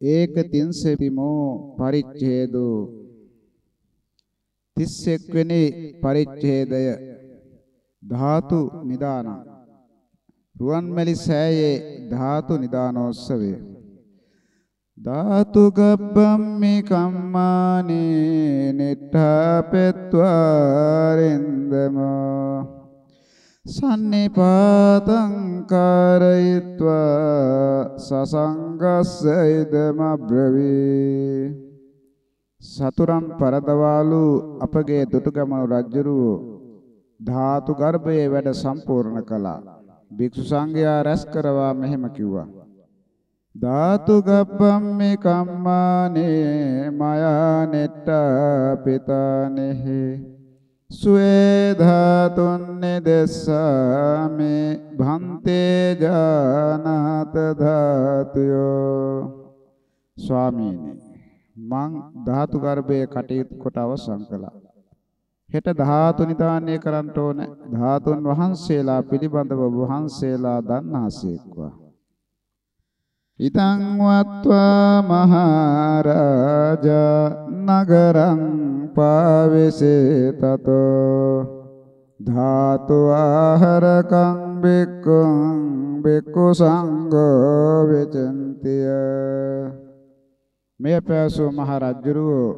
ඒක තින්සෙතිමෝ පරිච්ඡේදෝ. 31 වෙනි පරිච්ඡේදය. ධාතු නිදානං. රුවන්මැලි සෑයේ ධාතු නිදානෝත්සවය. ධාතු ගබ්බම්මි කම්මානේ නිට්ඨාපෙත්වාරින්දමෝ සන්නිපාතං කාරයිත්වා සසංගස්ස ඉදමබ්‍රවී සතුරන් පරදවාලු අපගේ දුටුගැමුණු රජුරුව ධාතු ගර්භයේ වැඩ සම්පූර්ණ කළා. භික්ෂු සංඝයා රැස් කරවා මෙහෙම කිව්වා. ධාතු ගබ්බම්මේ කම්මානේ මයා නෙට්ට පිතානෙහි සුවේ ධාතුන්නේ දස්සාමේ භන්තේ ජානත ධාතුයෝ. ස්වාමීනි මං ධාතු ගර්භයේ කටයුතු කොට අවසන් කළා. හෙට ධාතු නිදානය කරන්න ඕන. ධාතුන් වහන්සේලා පිළිබඳව වහන්සේලා දන්නාසේක්වා ඉතං වත්වා මහරජා නගරං පාවිසේ තතෝ ධාතු ආහරකං බික්කුං බික්කු සංඝෝ විචන්තිය මෙය පැසු මහ රජුරෝ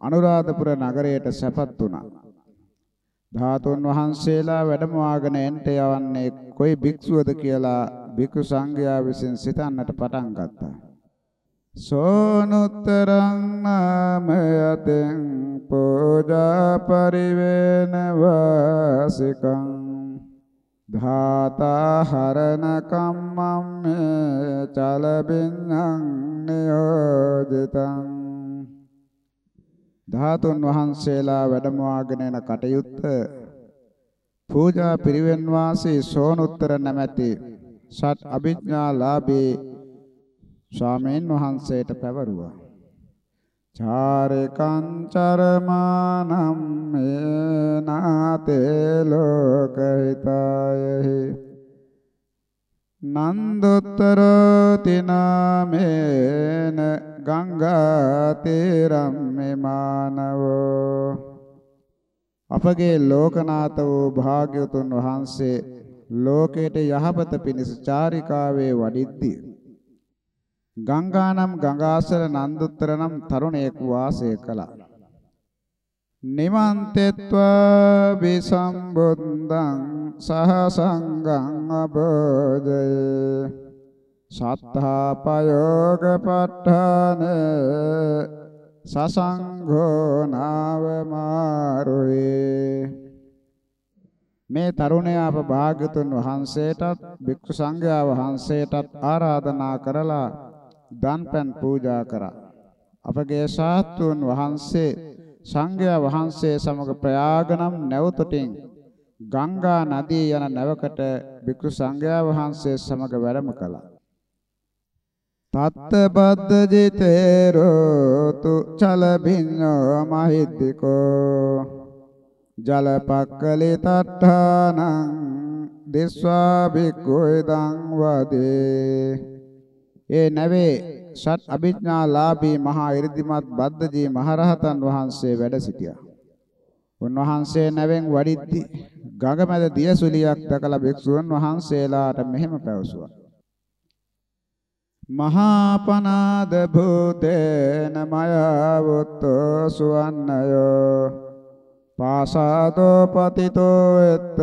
අනුරාධපුර නගරයට සැපත් වුණා. ධාතුන් වහන්සේලා වැඩමවාගෙන එන්ට යවන්නේ කොයි භික්ෂුවද කියලා භික්ෂු සංඝයා විසින් සිතන්නට පටන් ගත්තා. සෝනුත්තරං නාමයතෙන් පූජා පරිවේන වාසිකං ධාතා හරණ කම්මම් චලබින්නම් නියෝදිතං ධාතුන් වහන්සේලා වැඩමවාගෙන යන කටයුත්ත පූජා පිරිවෙන් වාසී සෝනුත්තර නැමැති සත් අභිඥාලාභී ස්වාමීන් වහන්සේට පැවරුවා. චාරකං චරමානම් මේනාතේ ලෝකහිතායහි නන්දොත්තර තිනාමේන ගංගා තේරම්මේ මානවෝ අපගේ ලෝකනාත වූ භාග්‍යතුන් වහන්සේ ලෝකයට යහපත පිණිස චාරිකාවේ වඩිද්දී. ගංගානම් ගංගාසල නන්දුත්තර නම් තරුණයෙකු වාසය කළා. නිමන්තෙත්වා විසම්බුද්ධං සහ සංඝං අබෝධයේ සත්තා පයෝග පට්ඨාන සසංඝෝ නාව මාරුවේ. මේ තරුණයා අප භාග්‍යතුන් වහන්සේටත් භික්ෂු සංඝයා වහන්සේටත් ආරාධනා කරලා දන්පැන් පූජා කරා. අපගේ ශාස්ත්‍රූන් වහන්සේ සංඝයා වහන්සේ සමග ප්‍රයාගනම් නැවතොටින් ගංගා නදී යන නැවකට භික්ෂු සංඝයා වහන්සේ සමග වැඩම කළා. තත්ත බද්ද ජිතේරෝතු චලබින්නෝ මහිද්దికෝ ජලපක්කලි තට්ඨානං දිස්වා භික්ඛුයිදං වදේ ඒ නැවේ සත් අභිඥාලාභී මහා 이르දිමත් බද්දජී මහරහතන් වහන්සේ වැඩ සිටියා. උන්වහන්සේ නැවෙන් වඩිද්දී ගඟමැද දියසුලියක් දැකලා භික්ෂුන් වහන්සේලාට මෙහෙම පැවසුවා. මහා පනාද භූතේන මයවුත්තෝ සුවන්නයෝ පාසාදෝ පතිතෝ එත්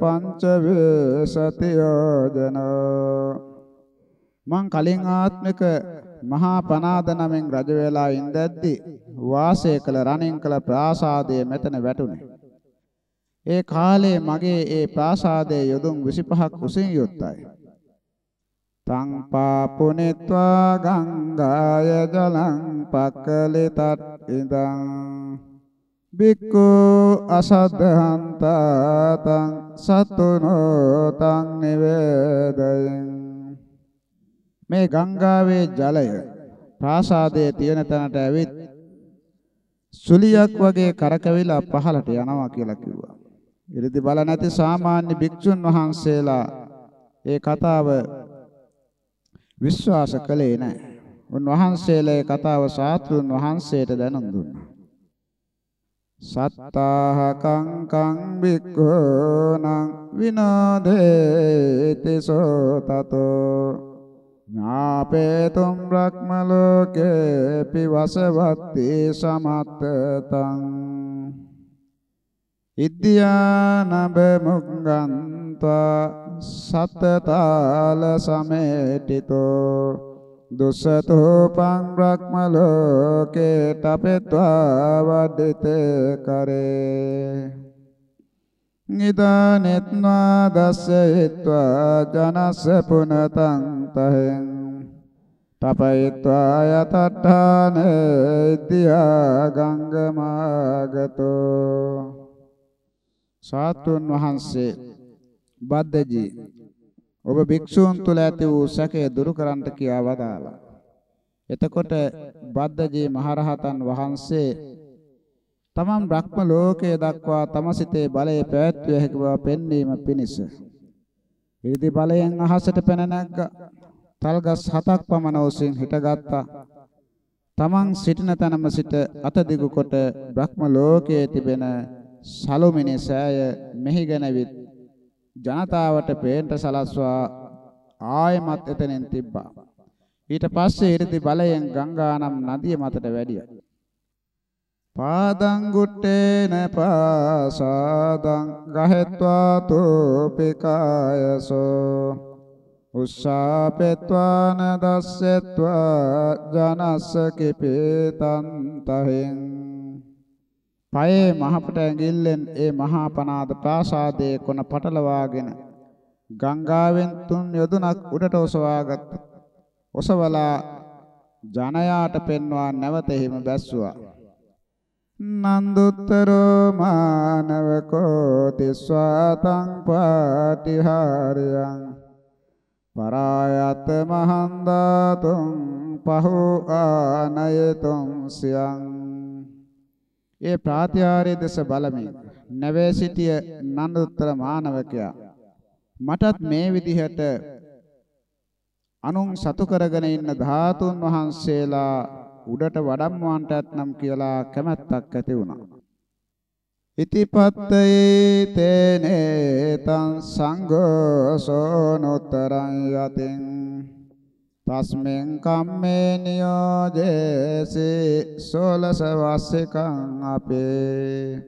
පංච වේසතියෝජනෝ මං කලින් ආත්මික මහා පනාද නමෙන් රජ වෙලා ඉඳද්දි වාසය කළ රණින් කළ ප්‍රාසාදයේ මෙතන වැටුනේ. ඒ කාලේ මගේ ඒ ප්‍රාසාදයේ යොදුන් 25ක් උසින් යුක්තයි. තං පාපුනිත්වා ගංගාය ජලං පක්කලිතත් ඉදං බික්කු අසද්ධහන්තා තං සතුනෝ තං නිවේදයං මේ ගංගාවේ ජලය ප්‍රාසාදයේ තියෙන තැනට ඇවිත් සුලියක් වගේ කරකවිලා පහළට යනවා කියලා කිව්වා. ඉරිදි බල නැති සාමාන්‍ය භික්ෂුන් වහන්සේලා ඒ කතාව විශ්වාස කළේ නැහැ. උන්වහන්සේලා කතාව ශාස්ත්‍රුන් වහන්සේට දැනුම් දුන්නා. සත්තාහ කංකං බික්ඛෝනං විනෝදේති සෝ තතෝ ඥාපේතුම් බ්‍රහ්ම ලෝකේ පිවසවත්ති සමත්තතං ඉද්‍යානබ මුංගන්්වා සතතාල සමේටිතෝ දුසතෝ පං බ්‍රහ්ම ලෝකේ තපෙත්වා වඩිත කරේ. නිදානෙත්වා දස්සෙත්වා ජනස්ස පුනතං තහෙන්. තපයිත්වා යතට්ඨාන ඉද්‍යා ගංගමාගතෝ. සාතුන් වහන්සේ බද්දජී ඔබ භික්ෂූන් තුල ඇති වූ සැකය දුරු කරන්නට කියා වදාළා. එතකොට බද්දජී මහරහතන් වහන්සේ තමන් බ්‍රහ්ම ලෝකයේ දක්වා තම සිතේ බලය පැවැත්විය හැකි බව පෙන්වීම පිණිස ඉරිදි බලයෙන් අහසට පැන නැග්ගා. තල්ගස් හතක් පමණ උසින් හිටගත්තා. තමන් සිටින තැනම සිට අත දිගු කොට බ්‍රහ්ම ලෝකයේ තිබෙන සලුමිනි සෑය මෙහි ගැනවිත් ජනතාවට පේන්ට සලස්වා ආයමත් එතනින් තිබ්බා. ඊට පස්සේ 이르දි බලයෙන් ගංගානම් නදිය මතට වැඩියා. පාදං ගුට්ටේන පාසාදං ගහෙත්වා තෝපිකායසෝ උස්සාපෙත්වාන දස්සෙත්වා ජනස්ස කිපේතං තහෙන් පයේ මහපට ඇඟිල්ලෙන් ඒ මහා පනාද ප්‍රාසාදයේ කොන පටලවාගෙන ගංගාවෙන් තුන් යොදුනක් උඩට ඔසවාගත් ඔසවලා ජනයාට පෙන්වා නැවත හිම බැස්සුවා. නන්දුත්තරෝ මානවකෝ තිස්වාතං පාටිහාරයං පරායත මහන්දාතුං පහු ආනයතුං සියං ඒ ප්‍රාතිහාර්ය දෙස බලමින් නැවේ සිටිය නන්දුත්තර මානවකයා මටත් මේ විදිහට අනුන් සතු කරගෙන ඉන්න ධාතුන් වහන්සේලා උඩට වඩම්වන්නටත් නම් කියලා කැමැත්තක් ඇති වුණා. ඉතිපත්තේ තේනේ තං සංඝෝ සෝනුතරං යතින් තස්මෙන් කම්මේ නියෝජේසි සෝලස වාසිකං අපේ.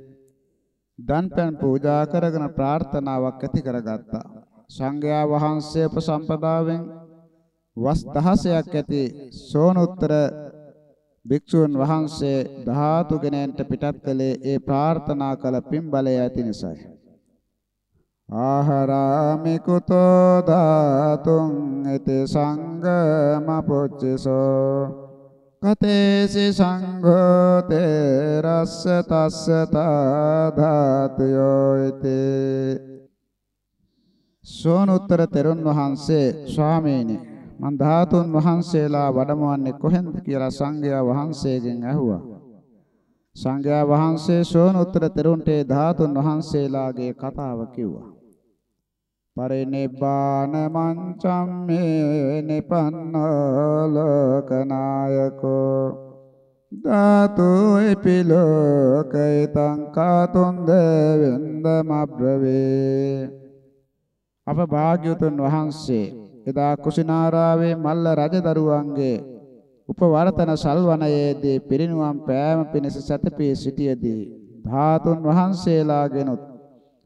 දන්පැන් පූජා කරගෙන ප්‍රාර්ථනාවක් ඇති කරගත්තා. සංඝයා වහන්සේ උපසම්පදාවෙන් වස් 16ක් ඇති සෝනුත්තර භික්ෂුන් වහන්සේ ධාතු කෙනෙන්ට පිටත් කළේ ඒ ප්‍රාර්ථනා කළ පින් බලය ඇති නිසායි. ආහාරාමි කුතෝ ධාතුං ඉති සංගම පුච්චසෝ. කතේසි සංඝෝ තේරස්ස තස්ස ධාතයෝ ඉති. සෝනුත්තර තෙරුන් වහන්සේ ස්වාමීනි මං ධාතුන් වහන්සේලා වඩමවන්නේ කොහෙන්ද කියලා සංඝයා වහන්සේගෙන් ඇහුවා. සංඝයා වහන්සේ සෝනුත්තර තෙරුන්ට ධාතුන් වහන්සේලාගේ කතාව කිව්වා. පරිනිබ්බාන මංචම් මේ නිපන්නෝ ලෝකනායකෝ ධාතු එපිලෝකයිතං කාතුන් දෙවින්දමබ්‍රවේ අප භාග්‍යතුන් වහන්සේ එදා කුසිනාරාවේ මල්ල රජදරුවන්ගේ උපවර්තන සල්වනයේදී පිරිනුවම් පෑම පිණිස සැතපී සිටියේදී ධාතුන් වහන්සේලාගෙනුත්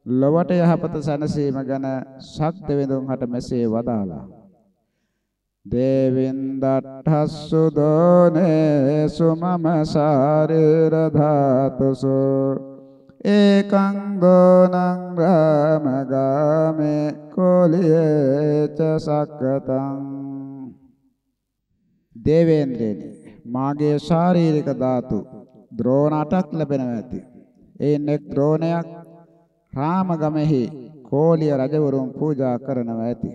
ලොවට යහපත සැනසීම ගැන ශක්ත වෙඳුන් හට මෙසේ වදාලා දේවින්දට්ඨස්සු දෝනේ සුමම සාරිර ධාතුසු. ඒකං දෝනං රාමගාමේ කොලියේච සක්කතං. දේවේන්ද්‍රයනි මාගේ ශාරීරික ධාතු ද්‍රෝණ 8ක් ලැබෙනවා ඇති. එයින් එක් ද්‍රෝණයක් රාමගමෙහි කෝලිය රජවරුන් පූජා කරනවා ඇති.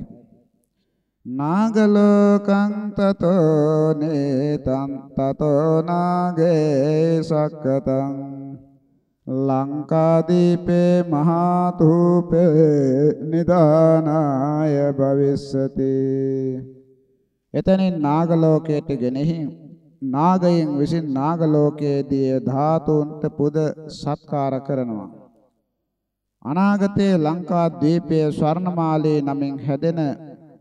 නාගලෝකං තතෝ නේතං තතෝ නාගේ සක්කතං ලංකාදීපේ මහා ධූපේ නිදානාය භවිස්සති එතනින් නාග ලෝකයට ගෙනෙහි නාගයන් විසින් නාග ලෝකයේදී ධාතුන්ට පුද සත්කාර කරනවා. අනාගතයේ ලංකා ද්වීපයේ ස්වර්ණමාලී නමින් හැදෙන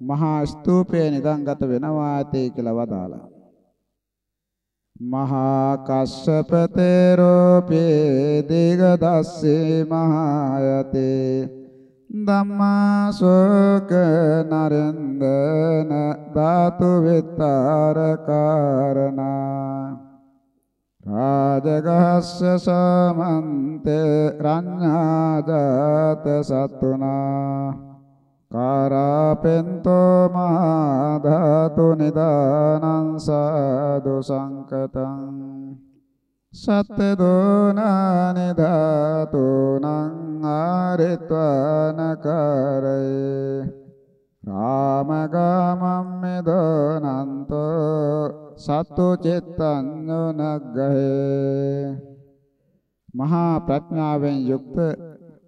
මහා ස්තූපය නිදන්ගත වෙනවා ඇතේ කියලා වදාලා. මහා කස්සප තේරෝපේ දීගදස්සේ මහායතේ ධම්මා ශෝක නරෙන්දන ධාතු විතර කාරණා රාජගහස්ස සමන්ත රඤ්ඤාදත සතුනා කාරාපෙන්තෝ මහා ධාතු නිදානං සාදු සංකතං. සත්ත දෝනානි ධාතුනං ආරිත්වාන කරේ රාමගාමම් මෙදෝනන්තෝ සත්තු චිත්තං නග්ගහේ මහා ප්‍රඥාවෙන් යුක්ත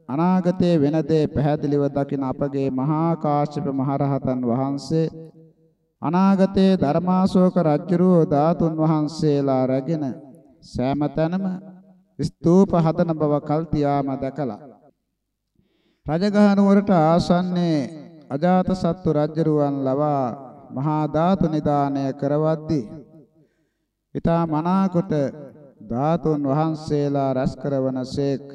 අනාගතයේ වෙන දේ පැහැදිලිව දකින අපගේ මහා කාශ්‍යප මහරහතන් වහන්සේ අනාගතයේ ධර්මාශෝක රජුරෝ ධාතුන් වහන්සේලා රැගෙන සෑම තැනම ස්තූප හදන බව කල්තියාම දැකලා රජගහ නුවරට ආසන්නේ අජාතසත්තු රජුරුවන් ලවා මහා ධාතු නිදානය කරවද්දී ඊතා මනාකොට ධාතුන් වහන්සේලා රැස් කරවනසේක්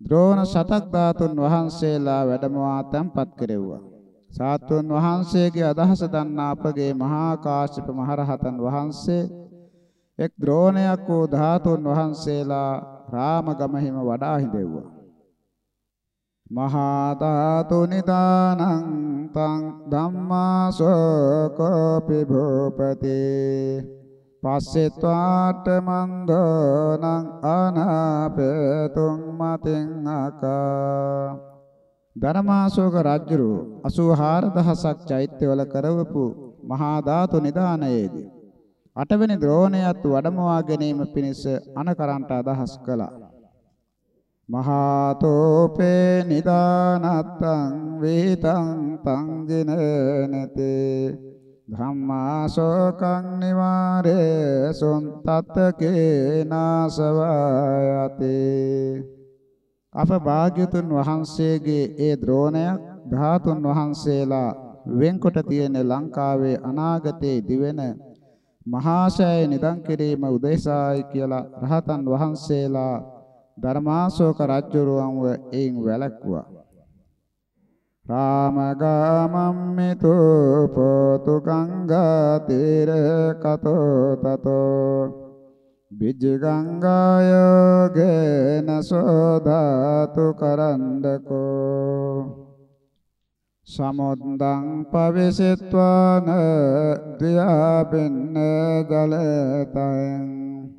ද්‍රෝණ සතක් ධාතුන් වහන්සේලා වැඩමවා තැන්පත් කෙරෙව්වා. සාත්තුන් වහන්සේගේ අදහස දන්නා අපගේ මහා කාශ්‍යප මහරහතන් වහන්සේ එක් ද්‍රෝණයක් වූ ධාතුන් වහන්සේලා රාමගමහිම වඩා හිඳෙව්වා. මහා ධාතු නිදානං තං ධම්මාසෝකෝපි භූපතේ පස්සෙත්වාට මන්දෝනං අනාපේතුං මතින් අකා. ධර්මාශෝක රජුරු 84000ක් චෛත්‍යවල කරවපු මහා ධාතු නිදානයේදී අටවෙනි ද්‍රෝණයත් වඩමවා ගැනීම පිණිස අනකරන්ට අදහස් කළා. මහා තෝපේ නිදානත්තං වේතං තං ජිනනතේ ධම්මාශෝකං නිවාරේ සොන්තත්තකේ නාසවායති අප භාග්‍යතුන් වහන්සේගේ ඒ ද්‍රෝණයක් ධාතුන් වහන්සේලා වෙන්කොට තියෙන ලංකාවේ අනාගතයේ දිවෙන මහාශය නිදන් කිරීම උදෙසායි කියලා රහතන් වහන්සේලා ධර්මාශෝක රජුරුවන්ව එයින් වැළැක්වුවා. රාමගාමම්මිතු පොතු ගංගා තීර කතෝ තතෝ බිජ ගංගායෝගේන සෝධාතු කරන්දකෝ සමුද්දං පවිසිත්වාන ද්‍යාපින්න ජලතයන්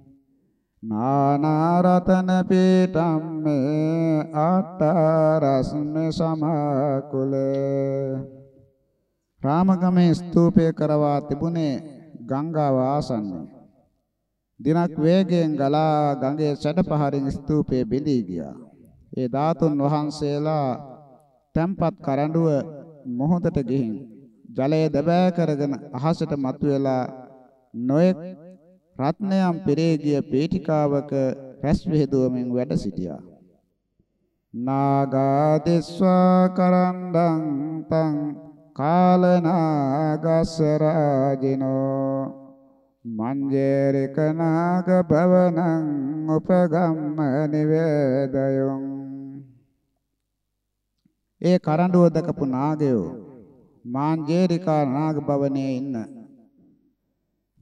නානාරතන පීඨම්මේ ආට්ටරස්ම සමකුල රාමගමේ ස්තූපය කරවා තිබුණේ ගංගාව ආසන්නයේ දිනක් වේගයෙන් ගලා ගඟේ සැඩපහරින් ස්තූපය බිඳී ගියා. ඒ ධාතුන් වහන්සේලා තැම්පත් කරඬුව මොහොතට ගිහින් ජලය දබෑ කරගෙන අහසට මතුවලා නොයෙක් රත්නයන් පෙරේ ගිය පීඨිකාවක රැස් විහෙදුවමින් වැඩ සිටියා. නාගාදිස්වා කරණ්ඩං තං කාලනාගස රාජිනෝ මංජේරික නාග භවනං උපගම්ම නිවේදයොං ඒ කරඬුව දකපු නාගයෝ මාංජේරිකා නාග භවනයේ ඉන්න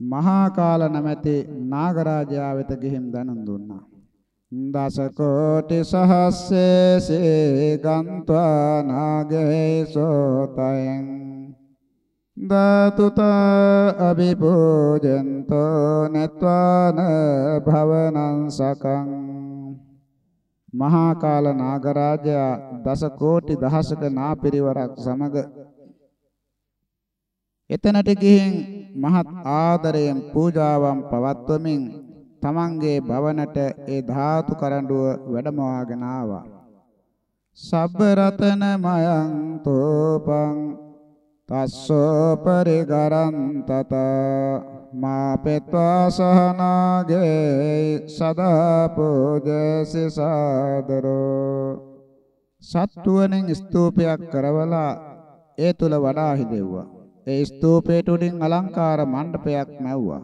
මහා කාල නැමැති නාගරාජයා වෙත ගිහින් දනන් දුන්නා. දස කෝටි සහස්සේසේ ගන්්වා නාගේ සෝතයන් දතුත අභිපූජන්තෝ නත්වාන භවනං සකං මහා කාල නාගරාජයා දස කෝටි දහසක නාපිරිවරක් සමග එතනට ගිහින් මහත් ආදරයෙන් පූජාවන් පවත්වමින් තමන්ගේ භවනට ඒ ධාතු කරඬුව වැඩමවාගෙන ආවා. සබ්බ රතන මයං තෝපං තස්සෝ පරිගරන්තත මා පෙත්වා සහනාගේ සදා පූජසි සාදරෝ සත්තුවණෙන් ස්තූපයක් කරවලා ඒ තුල වඩා හිදෙව්වා ඒ ස්තූපයට උඩින් අලංකාර මණ්ඩපයක් මැව්වා.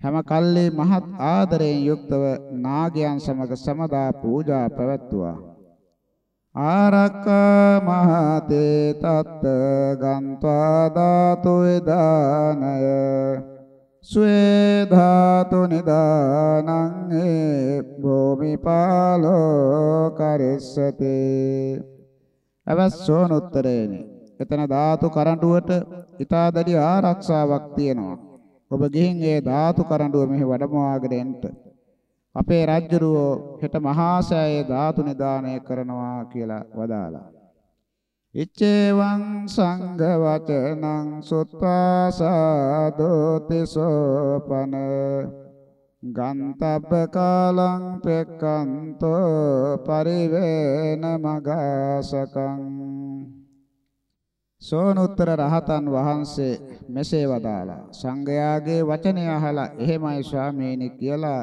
හැම කල්ලි මහත් ආදරයෙන් යුක්තව නාගයන් සමග සමදා පූජා පැවැත්තුවා. ආරක්කා මහතේ තත්ත ගන්්වා ධාතු විදානය ස්වේ ධාතු නිදානං ඒ භූමිපාලෝ කරිස්සති. අවස්සෝන උත්තරේනි එතන ධාතු කරඬුවට ඊතා දැඩි ආරක්ෂාවක් තියෙනවා ඔබ ගිහින් ඒ ධාතු කරඬුව මෙහි වැඩමවාගෙන එන්න අපේ රජුරෝ හෙට මහා සෑයේ ධාතු නිදානය කරනවා කියලා වදාලා. ඉච්ඡේවං සංඝ වචනං සුත්වා සාදෝති සෝපන ගන්තබ්බ කාලං පෙක්කන්තෝ පරිවේන මගාසකං සෝනුත්තර රහතන් වහන්සේ මෙසේ වදාලා සංඝයාගේ වචනය අහලා එහෙමයි ස්වාමීනි කියලා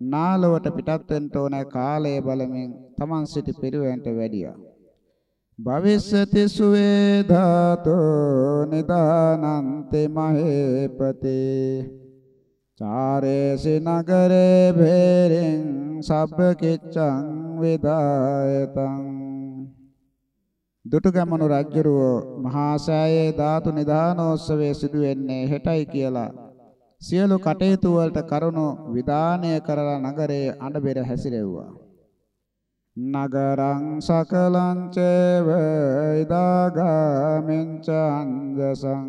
නාලවට පිටත් වෙන්න ඕන කාලය බලමින් තමන් සිටි පිරිවෙන්ට වැඩියා. භවිස්සති සුවේ ධාතෝ නිදානන්ති මහේපතේ. චාරේසි නගරේ භේරින් සබ්බ කිච්ඡං විදායතං දුටුගැමුණු රජුරෝ මහා සෑයේ ධාතු නිදානෝත්සවයේ සිදු වෙන්නේ හෙටයි කියලා. සියලු කටයුතු වලට කරුණු විධානය කරලා නගරයේ අඬබෙර හැසිරෙව්වා. නගරං සකලං චේව ඉදාගාමින්ච අංජසං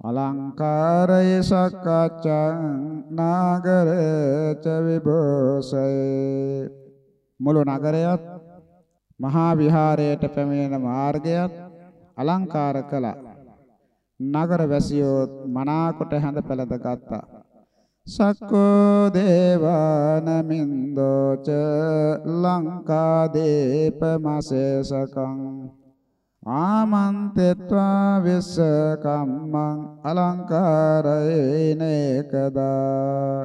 අලංකාරය සක්කච්ඡං නාගරච විභෝසයේ. මුළු නගරයත් මහා විහාරයට පැමිණෙන මාර්ගයත් අලංකාර කළා. නගර වැසියෝ මනාකොට හැඳ පෙළඳ ගත්තා. සක්කෝ දේවානමින්දෝච ලංකා දීපමසේසකං ආමන්තත්වා විස්ස කම්මං අලංකාරයේනේකදා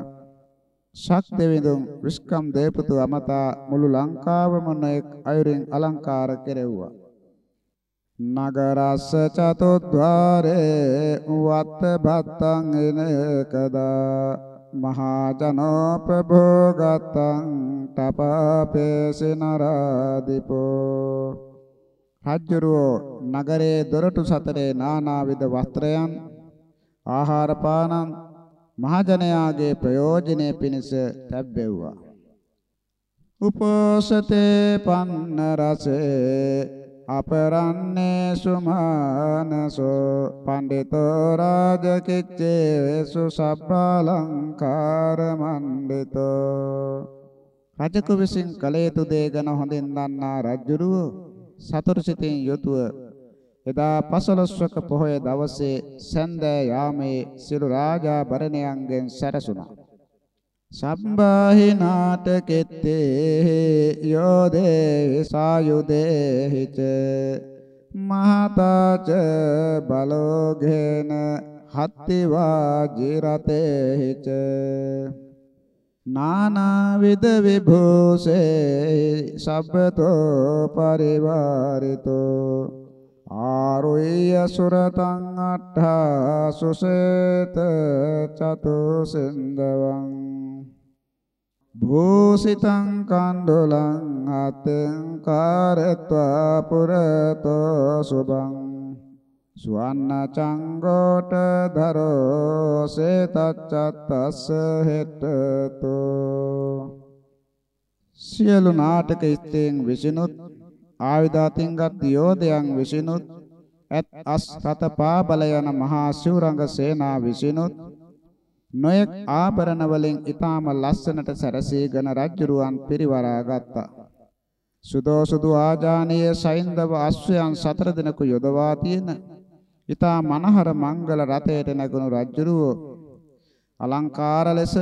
ශක් දෙවිඳුන් විස්කම් දේපතු අමතා මුළු ලංකාවම නොඑක් අයුරින් අලංකාර කෙරෙව්වා. නගරස්ස චතුද්්වාරේ වත්ත භත්තං එනකදා මහා ජනෝපභෝගතං තපපේසි නරාදිපෝ රජ්ජුරුවෝ නගරේ දොරටු සතරේ නානාවිද වස්ත්‍රයන් ආහාර පානං මහජනයාගේ ප්‍රයෝජනෙ පිණිස තැබෙව්වා උපෝසතේ පන්න රසේ අපරන්නේ සුමානසෝ පණ්ඩිතෝ රාජකිච්චේසු සබ්බාලංකාර මණ්ඩිතෝ රජකු විසින් කළ යුතු දේ ගැන හොඳින් දන්නා රජුරුව සතුරු සිතින් යුතුව එදා පසළොස්වක පොහොය දවසේ සන්දෑ යාමේ සිළු රාජා බරණයන්ගෙන් සැරසුණා. සම්බාහි නාටකෙත්තේ යෝදේ සායුදේහිච මහතාච බලෝඝේන හත්තිවා ජිරතේහිච නානාවිද විභූසේ සබ්බතෝ පරිවාරිතෝ ආරුය්‍ය සුරතං අට්ඨා සුසේත චතු සින්දවං භූසිතං කණ්ඩුලං අතං කාරත්වා පුරතෝ සුභං සුවන්න චංගෝට ධරෝ සේතච්චත්තස්ස හෙට්ටතෝ සියලු නාටක ස්තෙන් විසිනුත් ආයුධාතින්ගත් යෝධයන් විසිනුත් ඇත් අස් රත පාබල යන මහා සිවුරංග සේනා විසිනුත් නොයෙක් ආභරණ වලින් ඊටාම ලස්සනට සැරසීගෙන රජුරුවන් පිරිවරා ගත්තා. සුදෝ සුදු ආජානීය සයින්දව අශ්වයන් සතර දිනක යොදවා තියෙන ඊටා මනහර මංගල රථයට නැගුණු රජුරුව අලංකාර ලෙස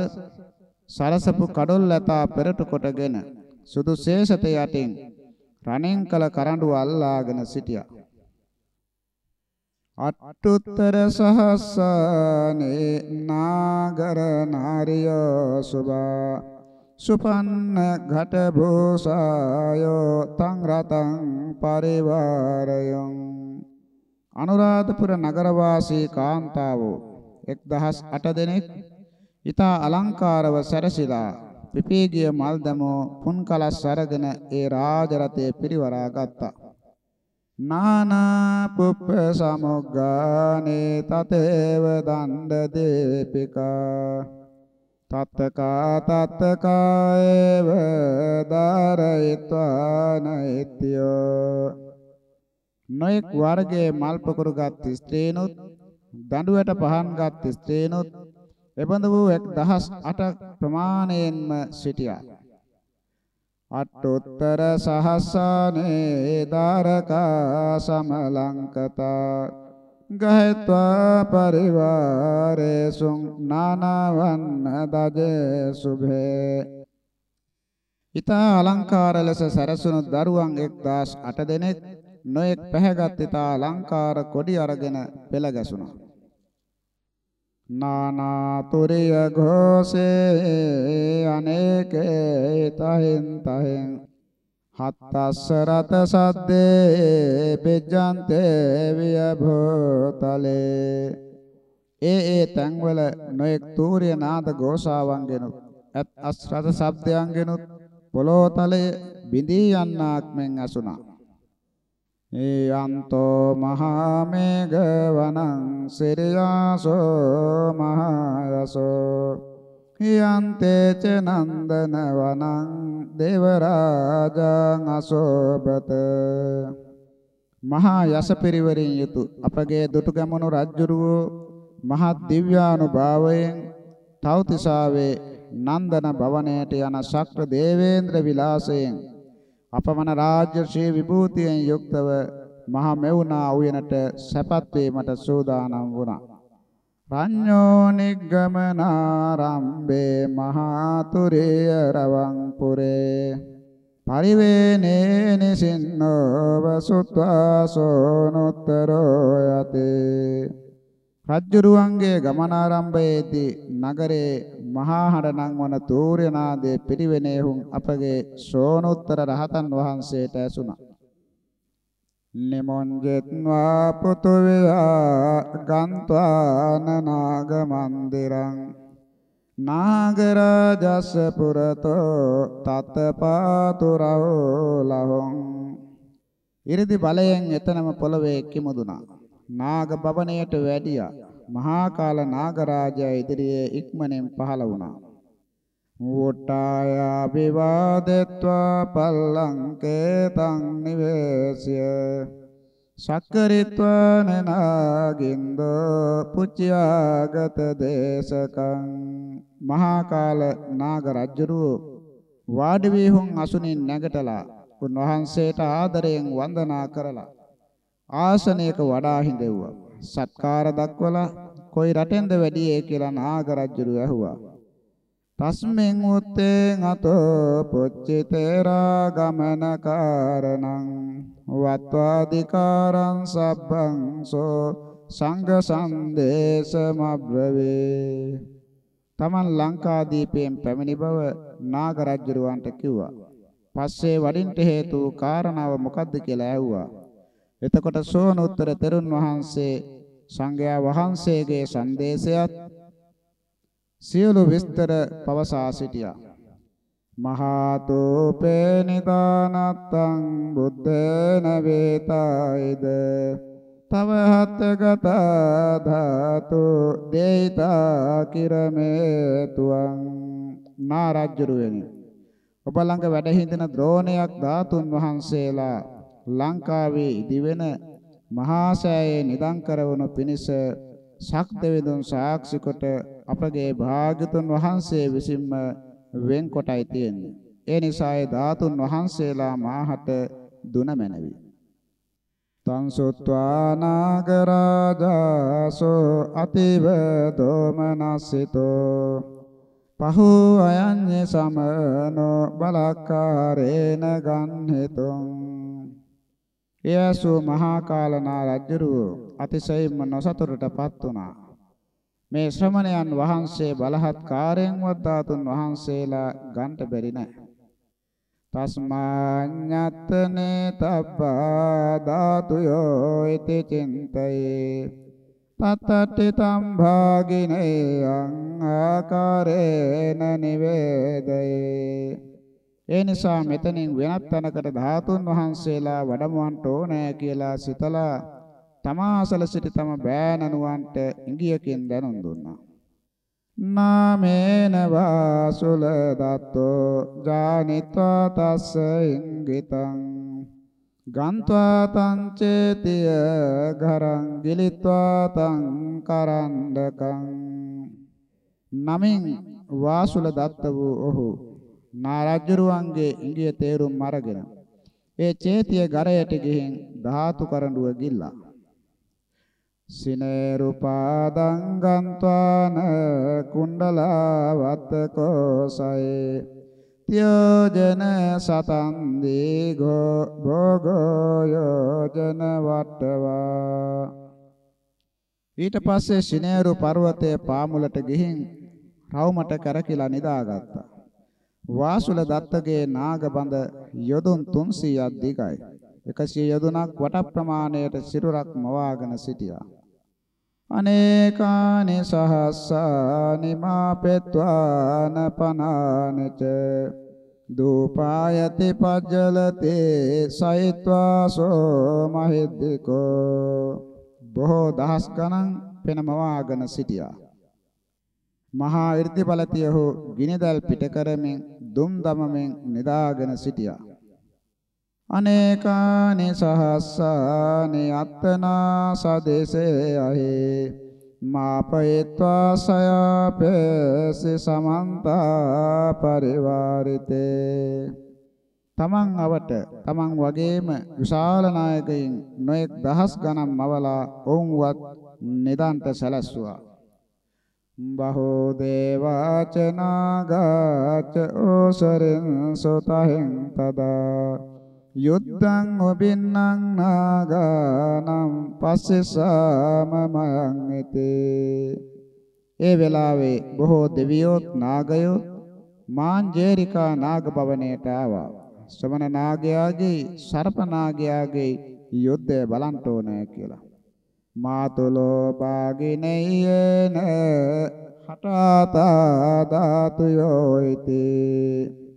සරසපු කඩොල් ලතා පෙරට කොටගෙන සුදු ශේෂත යටින් රණෙන් කල කරඬුව අල්ලාගෙන සිටියා. අට්ටුත්තර සහස්සනේ නාගර නාරියෝ සුභා සුපන්න ඝට භූසායෝ තං රතං පරිවාරයං අනුරාධපුර නගරවාසී කාන්තාවෝ 1008 දෙනෙක් ඊතා අලංකාරව සැරසිලා පිපීගිය මල් දමෝ පුන් කලස් අරගෙන ඒ රාජ රථයේ පිරිවරා ගත්තා. නානා පුප්ප සමුග්ගානේ තතේව දණ්ඩ දීපිකා. තත්තකා තත්තකායව දාරයිත්වා නෛත්‍යෝ නොඑක් වර්ගයේ මල් පොකුරුගත් ස්ත්‍රීනුත් දඬුවට පහන්ගත් ස්ත්‍රීනුත් එබඳ වූ 1008 ප්‍රමාණයෙන්ම සිටියා. අට්ඨොත්තර සහස්සනේ දාරකා සමලංකතා ගහත්වා පරිවාරේසුං නානවන්න දජ සුභේ. ඊතා අලංකාර ලෙස සරසුණු දරුවන් 1008 දෙනෙක් නොඑක් පැහැගත් ඊතා අලංකාර කොඩි අරගෙන පෙළ ගැසුණා නානාතුරිය ഘോഷේ අනේකේ තහෙන් තහෙන් හත්තස්ස රත සද්දේ බෙජ්ජන්තේ විය භූතලේ ඒ ඒ තැන්වල නොඑක් තූර්ය නාද ഘോഷාවන්ගෙනුත් අත් අස්රත ශබ්දයන්ගෙනුත් පොළොව තලයේ බිඳී යන්නාක් මෙන් අසුණා ඒයන්තෝ මහා මේඝ වනං සිරියාසෝ මහයසෝ යන්තේ ච නන්දන වනං දේවරාජං අසෝබත මහා යස පරිවරින් යුතු අපගේ දුටු ගැමුණු රජුරුවෝ මහත් දිව්‍යානුභාවයෙන් තවතිසාවේ නන්දන භවනයට යන ශක්‍ර දේවේන්ද්‍ර විලාසයෙන් අපමණ රාජ්‍ය ශ්‍රී විභූතියෙන් යුක්තව මහා මෙවුනා උයනට සැපත් වීමට සූදානම් වුණා. රඤ්ඤෝ නිග්ගමනාරම්භේ මහාතුරිය රවං පුරේ පරිවේනේ නිසින්නෝ වසුත්වා සෝනුත්තරෝ යතේ රජ්ජුරුවන්ගේ ගමනාරම්භයේදී නගරේ මහා හඬ නංවන තූර්යනාදයේ පිරිවෙනෙහුන් අපගේ ශෝණුත්තර රහතන් වහන්සේට ඇසුණා. නිමොංජෙත්වා පුතු විහා ගන්්වාන නාග මන්දිරං. නාගරජස්ස පුරතෝ තතපාතුරෝ ලහොං ඉරිදි බලයෙන් එතනම පොළවේ කිමුදුනා. නාග භවණයට වැඩියා. මහා කාල නාගරාජයා ඉදිරියේ ඉක්මනින් පහළ වුණා. වෝටාය විවාදෙත්වා පල්ලංකේ තං නිවේසය සක්කරිත්වා නනාගින්ද පුච්චයාගත දේශකං. මහා කාල නාග රජුරු වාඩි වී හුන් අසුනින් නැගටලා උන්වහන්සේට ආදරයෙන් වන්දනා කරලා ආසනයක වඩා හිඳෙව්වා. සත්කාර දක්වලා කොයි රටෙන්ද වැඩියේ කියලා නාග රජුරු ඇහුවා. තස්මෙන් උත්තේ අතෝ පුච්චිතේරා ගමන කාරණං වත්වාදිකාරං සබ්බං සෝ සංඝ සංදේශමබ්‍රවේ තමන් ලංකාදීපයෙන් පැමිණි බව නාග රජුරවන්ට කිව්වා. පස්සේ වඩින්ට හේතු කාරණාව මොකද්ද කියලා ඇහුවා. එතකොට සෝනුත්තර තෙරුන් වහන්සේ සංඝයා වහන්සේගේ සංදේශයත් සියලු විස්තර පවසා සිටියා. මහා තෝපේ නිදානත්තං බුද්දේන වේතායිද තව හත්ගත ධාතු දේතා කිරමේ තුං නාරජ්ජරුවෙනි ඔබ ළඟ වැඩ හිඳින ද්‍රෝණයක් ධාතුන් වහන්සේලා ලංකාවේ ඉදිවෙන මහා සෑයේ නිදන් කරවනු පිණිස ශක්තිවිදුන් සාක්ෂි කොට අපගේ භාග්‍යතුන් වහන්සේ විසින්ම වෙන් කොටයි තියෙන්නේ. ඒ නිසා ඒ ධාතුන් වහන්සේලා මාහට දුන මැනවි. තං සුත්වා නාගරාජාසෝ අතිව දෝමනසිතෝ පහු අයඤ්ඤ සමනෝ බලක්කාරේන ගන්හිතුං එයසෝ මහා කාලනා රජුරුව අතිශයින්ම නොසතුටටපත් වුණා. මේ ශ්‍රමණයන් වහන්සේ බලහත්කාරයෙන්වත් ධාතුන් වහන්සේලා ගන්ට බැරි නැහැ. තස්මාඤ්ඤත්තනේ තබ්බා ධාතුයෝ ඉති චින්තයේ තත්තට්ටි තම් භාගිනේ අං ආකාරේන නිවේදයේ ඒ නිසා මෙතනින් වෙනත් තැනකට ධාතුන් වහන්සේලා වඩමුවන්ට ඕනෑ කියලා සිතලා තමාසල සිට තම බෑනනුවන්ට ඉංගියකින් දැනුම් දුන්නා. නාමේන වාසුල දත්තෝ ජානිත්වා තස්ස ඉංගිතං ගන්්වා තං චේතිය ගරං ගිලිත්වා තං කරණ්ඩකං නමින් වාසුල දත්ත වූ ඔහු නාරජ්ජරුවන්ගේ ඉංගිය තේරුම් අරගෙන ඒ චේතිය ගරයට ගිහින් ධාතු කරඬුව ගිල්ලා. සිනේරුපාදං ගන්්වාන කුණ්ඩලවත්ත කෝසයේ. යෝජන සතං දීඝෝ භෝගෝ යෝජන වට්ටවා. ඊට පස්සේ සිනේරු පර්වතයේ පාමුලට ගිහින් රවුමට කරකිලා නිදාගත්තා. වාසුල දත්තගේ නාගබඳ යොදුන් 300ක් දිගයි. 100 යොදුනක් වට ප්‍රමාණයට සිරුරක් මවාගෙන සිටියා. අනේකානි සහස්සානි මාපෙත්වාන පනානච. දූපායති පජ්ජලතේ සයිත්වාසෝ මහිද්దికෝ බොහෝ දහස් ගණන් පෙනමවාගෙන සිටියා. මහා irdibalatiyahu ගිනිදල් පිට කරමින් දුම් දමමින් නිදාගෙන සිටියා. අනේකානි සහස්සානි අත්තනා සදේසේ අහේ මාපයත්වා සයාපේසි සමන්තා පරිවාරිතේ. තමන් අවට තමන් වගේම විශාල නායකයින් නොඑක් දහස් ගණන් මවලා ඔවුන්වත් නිදන්ට සැලැස්සුවා. බහෝ දේවාචනාගාච ඕසරෙන් සොතහෙන් තදා. යුද්ධං ඔබින්නං නාගානම් පස්සෙසාම මයං ඉතේ. ඒ වෙලාවේ බොහෝ දෙවියොත් නාගයොත් මාංජේරිකා නාග භවනයට ආවා. ශ්‍රමණ නාගයාගේ සර්ප නාගයාගේ යුද්ධය බලන්න ඕනේ කියලා. මාතුලෝ පාගිනෙයන හටාතා ධාතුයෝ ඉතේ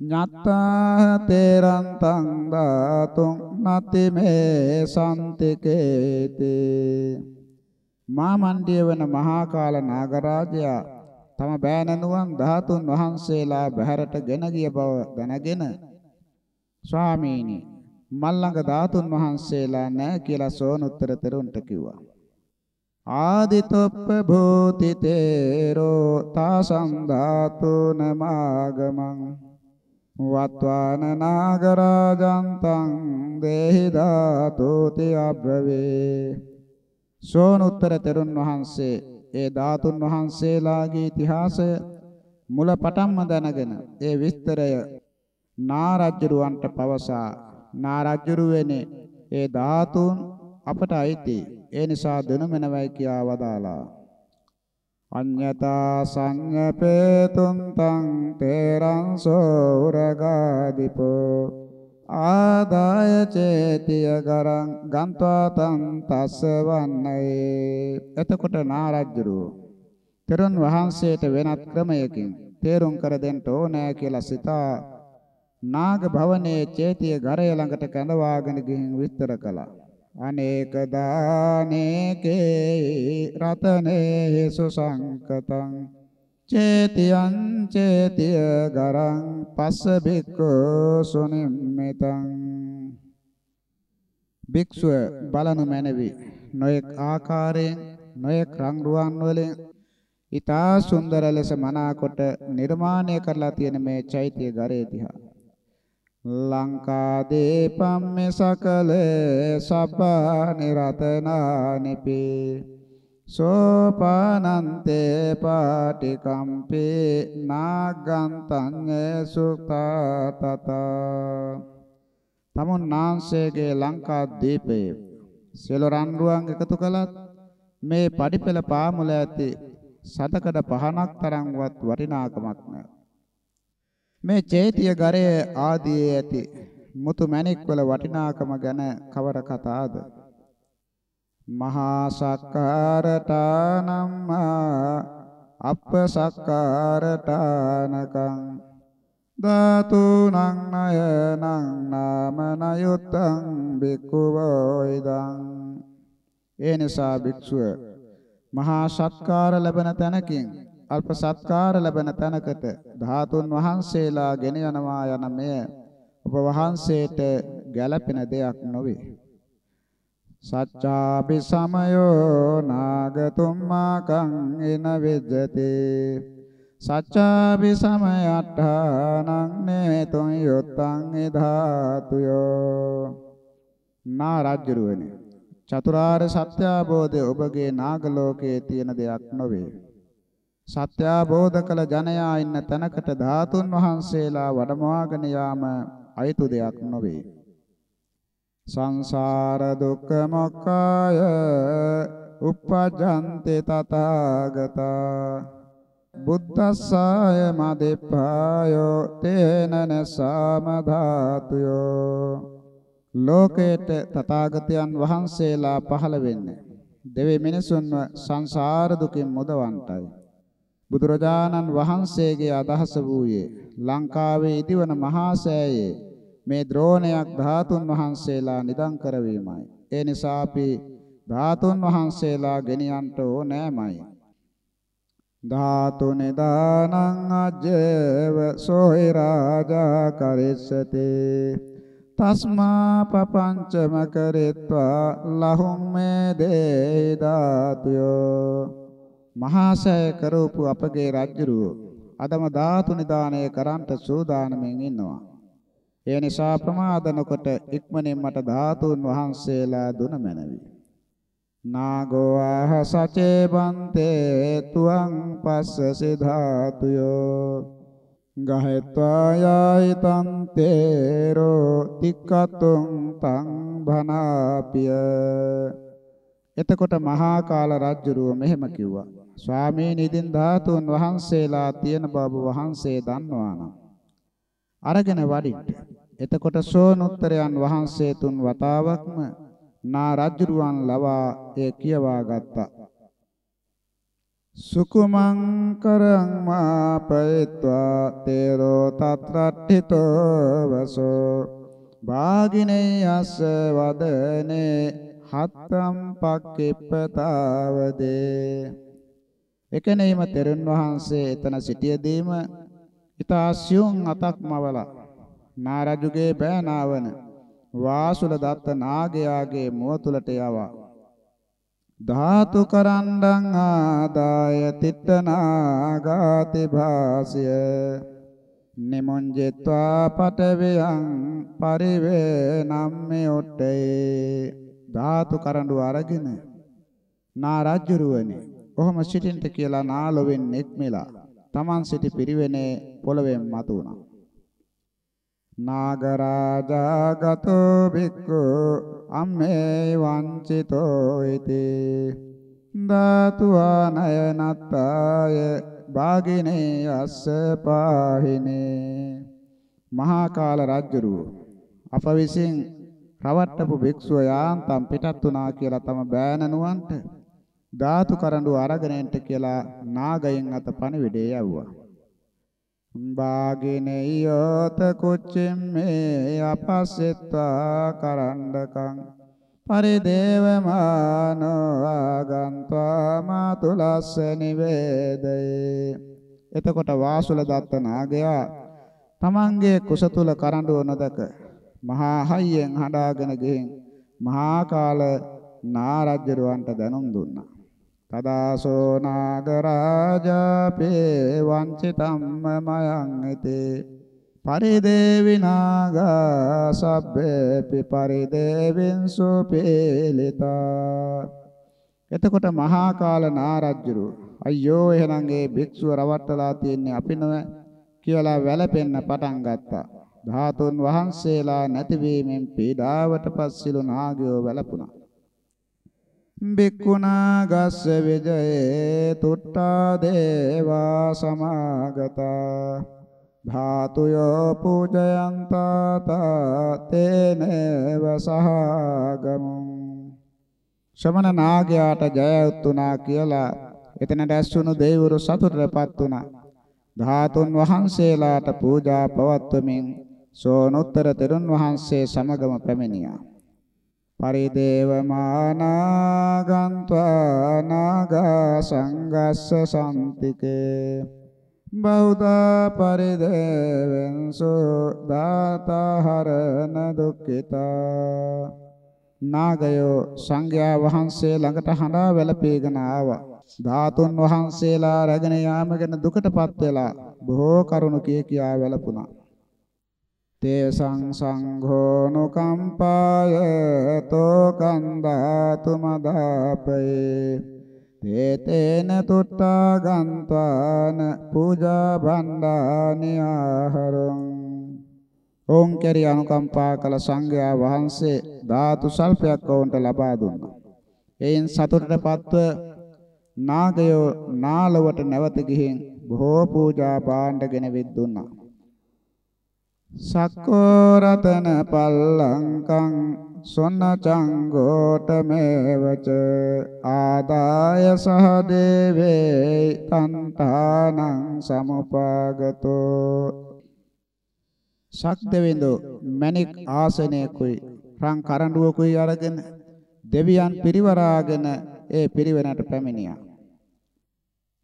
ඤත්තා තේරන්තං ධාතුං නති මේ සම්තිකේති මාමණ්ඩිය වන මහා කාල නාගරාජයා තම බෑනනුවන් ධාතුන් වහන්සේලා බහැරට ගෙන ගිය බව දැනගෙන ස්වාමීනි මල්ලඟ ධාතුන් වහන්සේලා නැහැ කියලා සෝනුත්තර තෙරුන්ට කිව්වා. ආදිතොප්ප භූති තේරෝ තාසං ධාතුන මාගමං වත්වාන නාගරාජන්තං දේහි ධාතුති අබ්‍රවේ. සෝනුත්තර තෙරුන් වහන්සේ ඒ ධාතුන් වහන්සේලාගේ ඉතිහාසය මුල පටන්ම දැනගෙන ඒ විස්තරය නාරජ්ජරුවන්ට පවසා නාරජ්ජරුවනේ ඒ ධාතුන් අපට අයිති. ඒ නිසා දෙනුමනවයි කියා වදාලා අඤ්ඤතා සංඤපේතුං තං තේරං සෝරගාදිපෝ. ආදාය චේතිය ගරං ගන්්වා තං තස්සවන්නේ එතකොට නාරජ්ජරු තෙරුන් වහන්සේට වෙනත් ක්‍රමයකින් තේරුම් කර දෙන්න ඕනෑ කියලා සිතා නාග භවනයේ චේතිය ගරය ළඟට කැඳවාගෙන ගිහින් විස්තර කළා. අනේක දානේකේ රතනේ සුසංකතං චේතියං චේතිය ගරං පස්ස බික්ඛෝ සුනිම්මිතං. භික්ෂුව බලනු මැනවි. නොයෙක් ආකාරයෙන් නොයෙක් රං රුවන් වලින් ඊතා සුන්දර ලෙස මනාකොට නිර්මාණය කරලා තියෙන මේ චෛත්‍ය ගරේ දිහා. ලංකා දීපම්මේ සකල සබ්බානි රතනානිපි සෝපානන්තේ පාටිකම්පේ නාගන්තං සුතතත තමුන් නාංශයේ ලංකා දීපයේ සෙල රන්රුවන් එකතු කළත් මේ පඩිපෙළ පාමුල ඇති සතකඩ පහනක් තරම්වත් වටිනාකමක් නැහැ. මේ චේතිය ගරය ආදී ඇති මුතු මැණික් වල වටිනාකම ගැන කවර කතාද? මහා සක්කාරටානම්මා අප්ප සක්කාරටානකං ධාතුනං නයනං නාම නයුත්තං බික්ඛුවෝයිදං ඒ නිසා භික්ෂුව මහා සත්කාර ලැබෙන තැනකින් අල්ප සත්කාර ලැබෙන තැනකට ධාතුන් වහන්සේලා ගෙන යනවා යන මෙය ඔබ වහන්සේට ගැළපෙන දෙයක් නොවේ. සච්චාපි සමයෝ නාගතුම්මාකං එන විජ්ජති. සච්චාපි සමයට්ඨානං නේතුං යොත්තං ධාතුයෝ. නා රාජ්‍යරුවනි චතුරාර්ය සත්‍ය අවබෝධය ඔබගේ නාග ලෝකයේ තියෙන දෙයක් නොවේ. සත්‍ය අවබෝධ කළ ජනයා ඉන්න තැනකට ධාතුන් වහන්සේලා වඩමවාගෙන යාම අයිතු දෙයක් නොවේ. සංසාර දුක්ඛ මොක්ඛය uppajjante තථාගතා. බුද්දස්සාය මදෙප්පායෝ තේන නසාම ධාතුයෝ. ලෝකේට තථාගතයන් වහන්සේලා පහළ වෙන්නේ දෙවි මිනිසුන්ව සංසාර දුකින් මුදවන්ටයි බුදුරජාණන් වහන්සේගේ අදහස වූයේ ලංකාවේ ඉදිවන මහා සෑයේ මේ ද්‍රෝණයක් ධාතුන් වහන්සේලා නිදන් කරවීමයි. ඒ නිසා අපි ධාතුන් වහන්සේලා ගෙනියන්ට ඕනෑමයි. ධාතු නිදානං අජ්ජව සෝයි රාජා කරිස්සති තස්මා පපංචම කරෙත්වා ලහුම් මේ දේ ධාතුයෝ මහාසය කරූපු අපගේ රජුරුව අදම ධාතු නිදානය කරන්ට සූදානමින් ඉන්නවා. ඒ නිසා ප්‍රමාද නොකොට ඉක්මනින් මට ධාතුන් වහන්සේලා දුන මැනවි. නාගෝ ආහ සචේ බන්තේ තුවං පස්සසි ධාතුයෝ ගහෙත්වා යයි තං තේරෝ තික්කතුං තං භනාපිය. එතකොට මහා කාල රජුරුව මෙහෙම කිව්වා. ස්වාමීනි ඉදින් ධාතුන් වහන්සේලා තියෙන බව වහන්සේ දන්නවානම් අරගෙන වඩින්න. එතකොට සෝනුත්තරයන් වහන්සේ තුන් වතාවක්ම නා රජුරුවන් ලවා ඒ කියවා ගත්තා. සුකුමං කරං මාපයත්වා තේරෝ තත්‍රට්ඨිතෝ වසෝ භාගිනේ අස්ස වදනේ හත්තම් පක්කෙප්පතාවදේ එකනේම තෙරුන් වහන්සේ එතන සිටියදීම ඊතා සියුම් අතක් මවලා නාරජුගේ බෑනාවන වාසුල දත්ත නාගයාගේ මුව තුලට යවා. ධාතු කරණ්ඩං ආදාය තිට්ඨනාගාති භාසය. නිමුංජෙත්වා පටවියං පරිවේනම්මේ ඔට්ටේ. ධාතු කරඬු අරගෙන නා රජුරුවනේ කොහොම සිටින්ට කියලා නාලොවෙන් එක්මෙලා Taman සිටි පිරිවෙනේ පොළවෙන් මතු වුණා. නාගරාජා ගතෝ බික්ඛු අම්මේ වංචිතෝ ඉති ධාතු ආනයනත්තාය භාගිනේ අස්ස පාහිනේ මහා කාල රජුරු අප විසින් රවට්ටපු භික්ෂුව යාන්තම් පිටත් වුණා කියලා තම බෑනනුවන්ට ධාතු කරඬු අරගෙන එන්ට කියලා නාගයන් අත පණිවිඩය යවුවා. බාගිනෙයෝත කුච්චිම්මේ අපස්සෙත්වා කරණ්ඩකං පරිදේවමානෝ ආගන්්වා මාතුලස්ස නිවේදයේ. එතකොට වාසුල දත්ත නාගයා තමන්ගේ කුස තුල කරඬුව නොදක. මහා හයියෙන් හඬාගෙන ගිහින් මහා කාල නාරජ්‍යරුවන්ට දැනුම් දුන්නා. තදාසෝ නාගරාජාපේ වංචිතම්ම මයං ඉතේ පරිදේවි නාගා සබ්බේපි පරිදේවින්සු පීලිතා එතකොට මහා කාල නාරජ්ජුරු අයියෝ එහෙනම් ඒ භික්ෂුව රවට්ටලා තියන්නේ අපි නෑ කියලා වැළපෙන්න පටන් ගත්තා. ධාතුන් වහන්සේලා නැතිවීමෙන් පීඩාවටපත් සිළු නාගයෝ වැළපුණා. බික්කුණා ගස්ස විජයේ තුට්ටා දේවා සමාගතා. ධාතුයෝ පූජයන්තා තේනව සහගමුං. ශ්‍රමණ නාගයාට ජය උතුණා කියලා එතන දැස්සුණු දෙවිවරු සතුටටපත් වුණා. ධාතුන් වහන්සේලාට පූජා පවත්වමින් සෝනුත්තර තෙරුන් වහන්සේ සමගම පැමිණියා. පරිදේවමානාගන්්වා නාගා සංගස්ස සම්තිකේ බෞද්ධ පරිදේවෙන්සු දාතහරණ දුක්ඛිතා. නාගයෝ සංඝයා වහන්සේ ළඟට හඬා වැළපීගෙන ආවා. ධාතුන් වහන්සේලා රැගෙන යාම ගැන දුකටපත් වෙලා බොහෝ කරුණු කිය කියා වැළපුණා. තේසං සංඝෝනුකම්පාය තෝ කන්දාතු මදාපේ තේතේන තුට්ටා ගන්්වාන පූජා බණ්ඩානි ආහරං ඔවුන් කෙරෙහි අනුකම්පා කළ සංඝයා වහන්සේ ධාතු සල්පයක් ඔවුන්ට ලබා දුන්නා. එයින් සතුටටපත්ව නාගයෝ නාලවට නැවත ගිහින් බොහෝ පූජා භාණ්ඩ ගෙන විද්දුන්නා. සක්කෝ රතන පල්ලංකං සොන්න චංගෝට මේවච ආදාය සහ දේවේ තන්තානං සමුපාගතෝ. ශක්දෙවිඳු මණික් ආසනයකුයි රන් කරඬුවකුයි අරගෙන දෙවියන් පිරිවරාගෙන ඒ පිරිවෙනට පැමිණියා.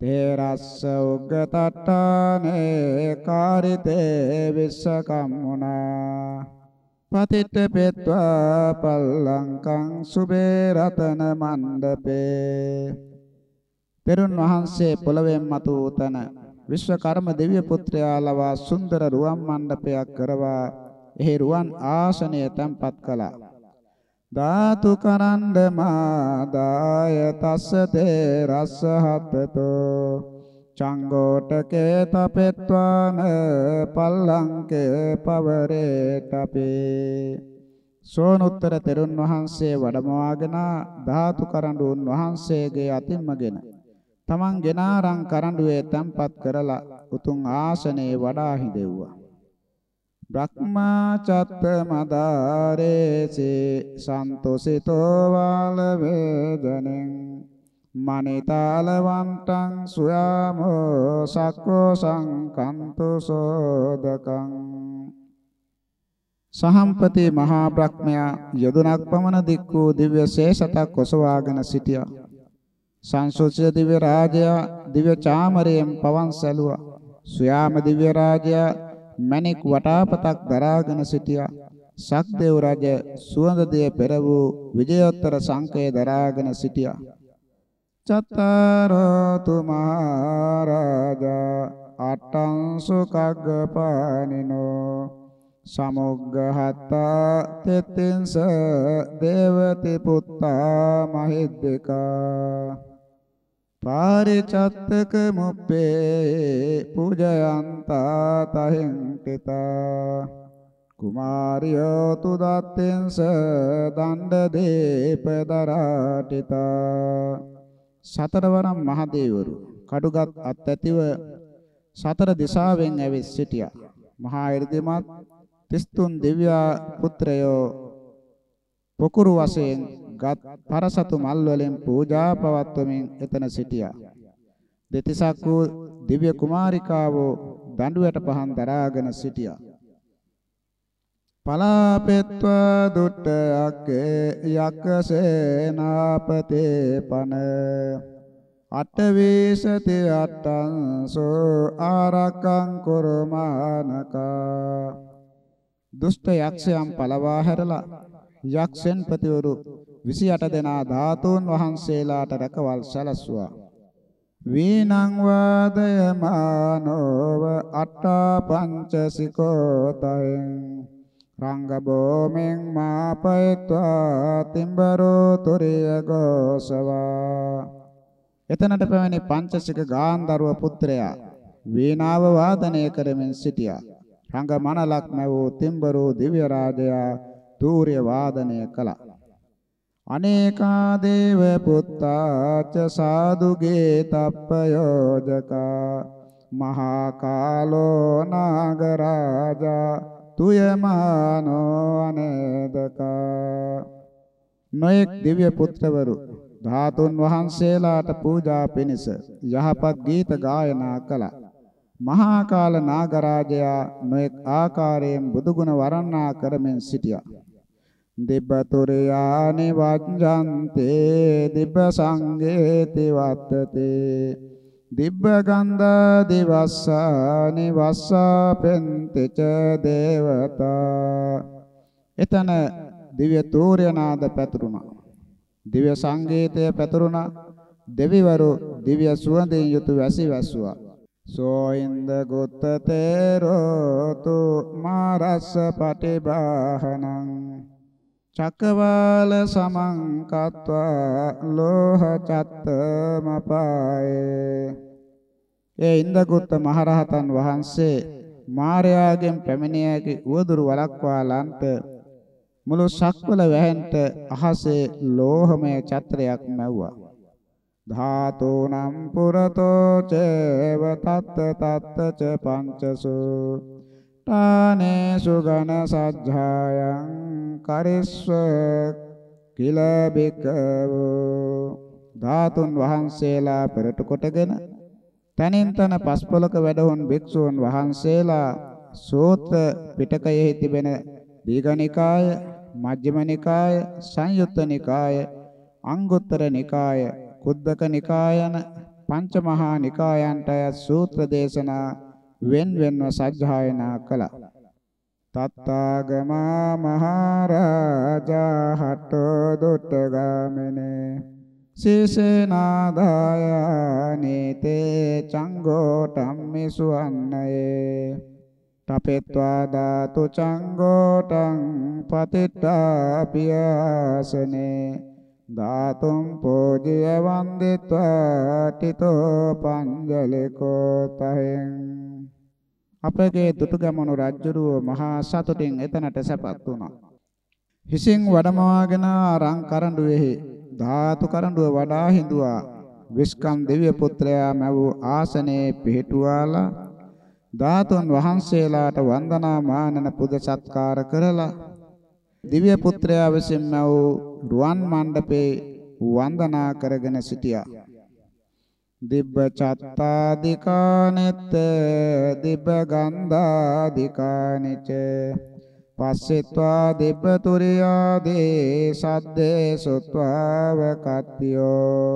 තේරස්ස උග්ගතට්ඨානේ කාරිතේ විස්සකම්මුනා පතිට පෙත්වා පල්ලංකං සුබේ රතන මණ්ඩපේ. තෙරුන් වහන්සේ පොළවෙන් මතු උතන විශ්වකර්ම දිව්‍ය පුත්‍රයා ලවා සුන්දර රුවන් මණ්ඩපයක් කරවා එහි රුවන් ආසනය තැන්පත් කළා. ධාතු කරණ්ඩ මාදාය තස්ස තේ රස්ස හතතෝ චංගෝටකේ තපෙත්වාන පල්ලංකේ පවරේ තපේ සෝනුත්තර තෙරුන් වහන්සේ වැඩමවාගෙන ධාතු කරඬුන් වහන්සේගේ අතින්මගෙන තමන් ගෙනාරං කරඬුවේ තැන්පත් කරලා උතුම් ආසනයේ වඩා හිඳෙව්වා. බ්‍රහ්මා චත්ත මදාරේසේ සන්තෝසිතෝ වාල වේදනෙන් මනිතාල වන්ටං සුයාමෝ සක්කෝ සංකන්තු සෝදකං සහම්පති මහා බ්‍රහ්මයා යදුනක් පමණ දික් වූ දිව්‍ය ශේෂතක් ඔසවාගෙන සිටියා. සංසෝචිත දිව්‍ය රාජයා දිව්‍ය චාමරයෙන් පවන් සැලුවා. සුයාම දිව්‍ය රාජයා මණික් වටාපතක් දරාගෙන සිටියා. සක්දේව රජ සුවඳ දිය පෙර වූ විජයෝත්තර සංකය දරාගෙන සිටියා. චත්තාරෝ තුමාරාජා අට්ටංසු කග්ගපානිනෝ සමුග්ගහත්තා තෙත්තින්ස දේවති පුත්තා මහිද්దికා පාරිචත්තක මුප්පේ පූජයන්තා තහෙන් තිතා කුමාරියෝ තුදත්තෙන්ස දණ්ඩ දීප දරාටිතා සතරවරම් මහදේවරු කඩුගත් අත් ඇතිව සතර දිශාවෙන් ඇවිත් සිටියා. මහා 이르දිමත් 33 දිව්‍ය පුත්‍රයෝ පොකුරු වශයෙන් ගත් පරසතු මල් වලින් පූජා පවත්වමින් එතන සිටියා. දෙතිසක් වූ දිව්‍ය කුමාරිකාවෝ දඬුවට පහන් දරාගෙන සිටියා. පලාපෙත්ව දුට්ට යක්කේ යක්කසේනාපතේ පන අටවේසති අට්ටංසෝ ආරක්කං කුරමානකා දුෂ්ට යක්ෂයන් පළවා හැරලා යක්ෂයන් ප්‍රතිවරු 28 දෙනා ධාතුන් වහන්සේලාට රැකවල් සැලසුවා. වීනං වාදයමානෝව අට්ඨා පංචසිකෝතයෙන් රංගබෝමෙන් මාපයත්වා තිම්බරෝ තුරිය ගෝසවා එතනට පැමිණි පංචසික ගාන්ධර්ව පුත්‍රයා වීණාව වාදනය කරමින් සිටියා රංග මනලක් මැවූ තිම්බරෝ දිව්‍ය රාජයා තූර්ය වාදනය කළා. අනේකා දේව පුත්තාච සාදුගේ තප්පයෝජකා මහා කාලෝ නාගරාජා තුයමානෝ අනේදකා නොඑක් දිව්‍ය පුත්‍රවරු ධාතුන් වහන්සේලාට පූජා පිණිස යහපත් ගීත ගායනා කළා. මහා කාල නාගරාජයා නොඑක් ආකාරයෙන් බුදුගුණ වර්ණනා කරමින් සිටියා. දිබ්බතුරයානි වජ්ජන්තේ දිබ්බ සංගේති වත්තතේ. දිබ්බ ගන්ධ දිවස්සානි වස්සපෙන්තිච දේවතා. එතන දිව්‍ය තෝරණාද පැතුරුණා. දිව්‍ය සංගීතය පැතුරුණා. දෙවිවරු දිව්‍ය සුවඳින් යුතු වැසි වැස්සුවා. සෝයින්ද ගොත්ත තේරෝතු මාරස්ස පටිබාහනං. චක්කවාල සමං කତ୍වා ලෝහ චත්තමපායේ ඒ ඉන්දගුත්ත මහරහතන් වහන්සේ මාර්යාගෙන් පැමිණියාගේ උවදුරු වලක්වාලන්ට මුළු සක්වල වැහෙන්ට අහසේ ලෝහමය චත්‍රයක් මැව්වා. ධාතෝනම් පුරතෝ චේව තත්ත තත්ත ච පංචසු. තානේසු ගන සජ්ජායං කරිස්ව කිල බිකවෝ ධාතුන් වහන්සේලා පෙරට කොටගෙන තනින් තන පස්පලක වැඩහොන් භික්ෂූන් වහන්සේලා සෝත්‍ර පිටකයෙහි තිබෙන දීඝනිකාය මජ්ක්‍ධිම නිකාය සංයුත්ත නිකාය අංගුත්තර නිකාය කුද්දක නිකාය යන පංච මහා නිකායන්ට සූත්‍ර දේශනා වෙන් වෙන්ව සජ්ජායනා කළා. තත්තාගමා මහරජා හට්ටෝ දුට්ටගාමිනේ සීසේනාදායනීතේ චංගෝ ධම්මිසු අන්නයේ තපෙත්වා ධාතු චංගෝටං පතිට්ඨාපියාසනේ ධාතුම් පෝජය වන්දිත්වා තිතෝ පංජලිකෝ තහෙන් අපගේ දුටුගැමුණු රජුරුව මහා සතුටින් එතනට සැපත් වුණා. හිසින් වඩමවාගෙන රං කරඬුවේහි ධාතු කරඬුව වඩා හිඳුවා. විස්කම් දෙවිය පුත්‍රයා මැවූ ආසනයේ පිහිටුවාලා ධාතුන් වහන්සේලාට වන්දනා මානන පුද සත්කාර කරලා දිව්‍ය පුත්‍රයා විසින් මැවූ රුවන් මණ්ඩපේ වන්දනා කරගෙන සිටියා. දිබ්බ චත්තාදිකානෙත්ත දිබ්බ ගන්ධාදිකානිච පස්සෙත්වා දිබ්බ තුරියාදේ සද්දේ සුත්වාව කත්තියෝ.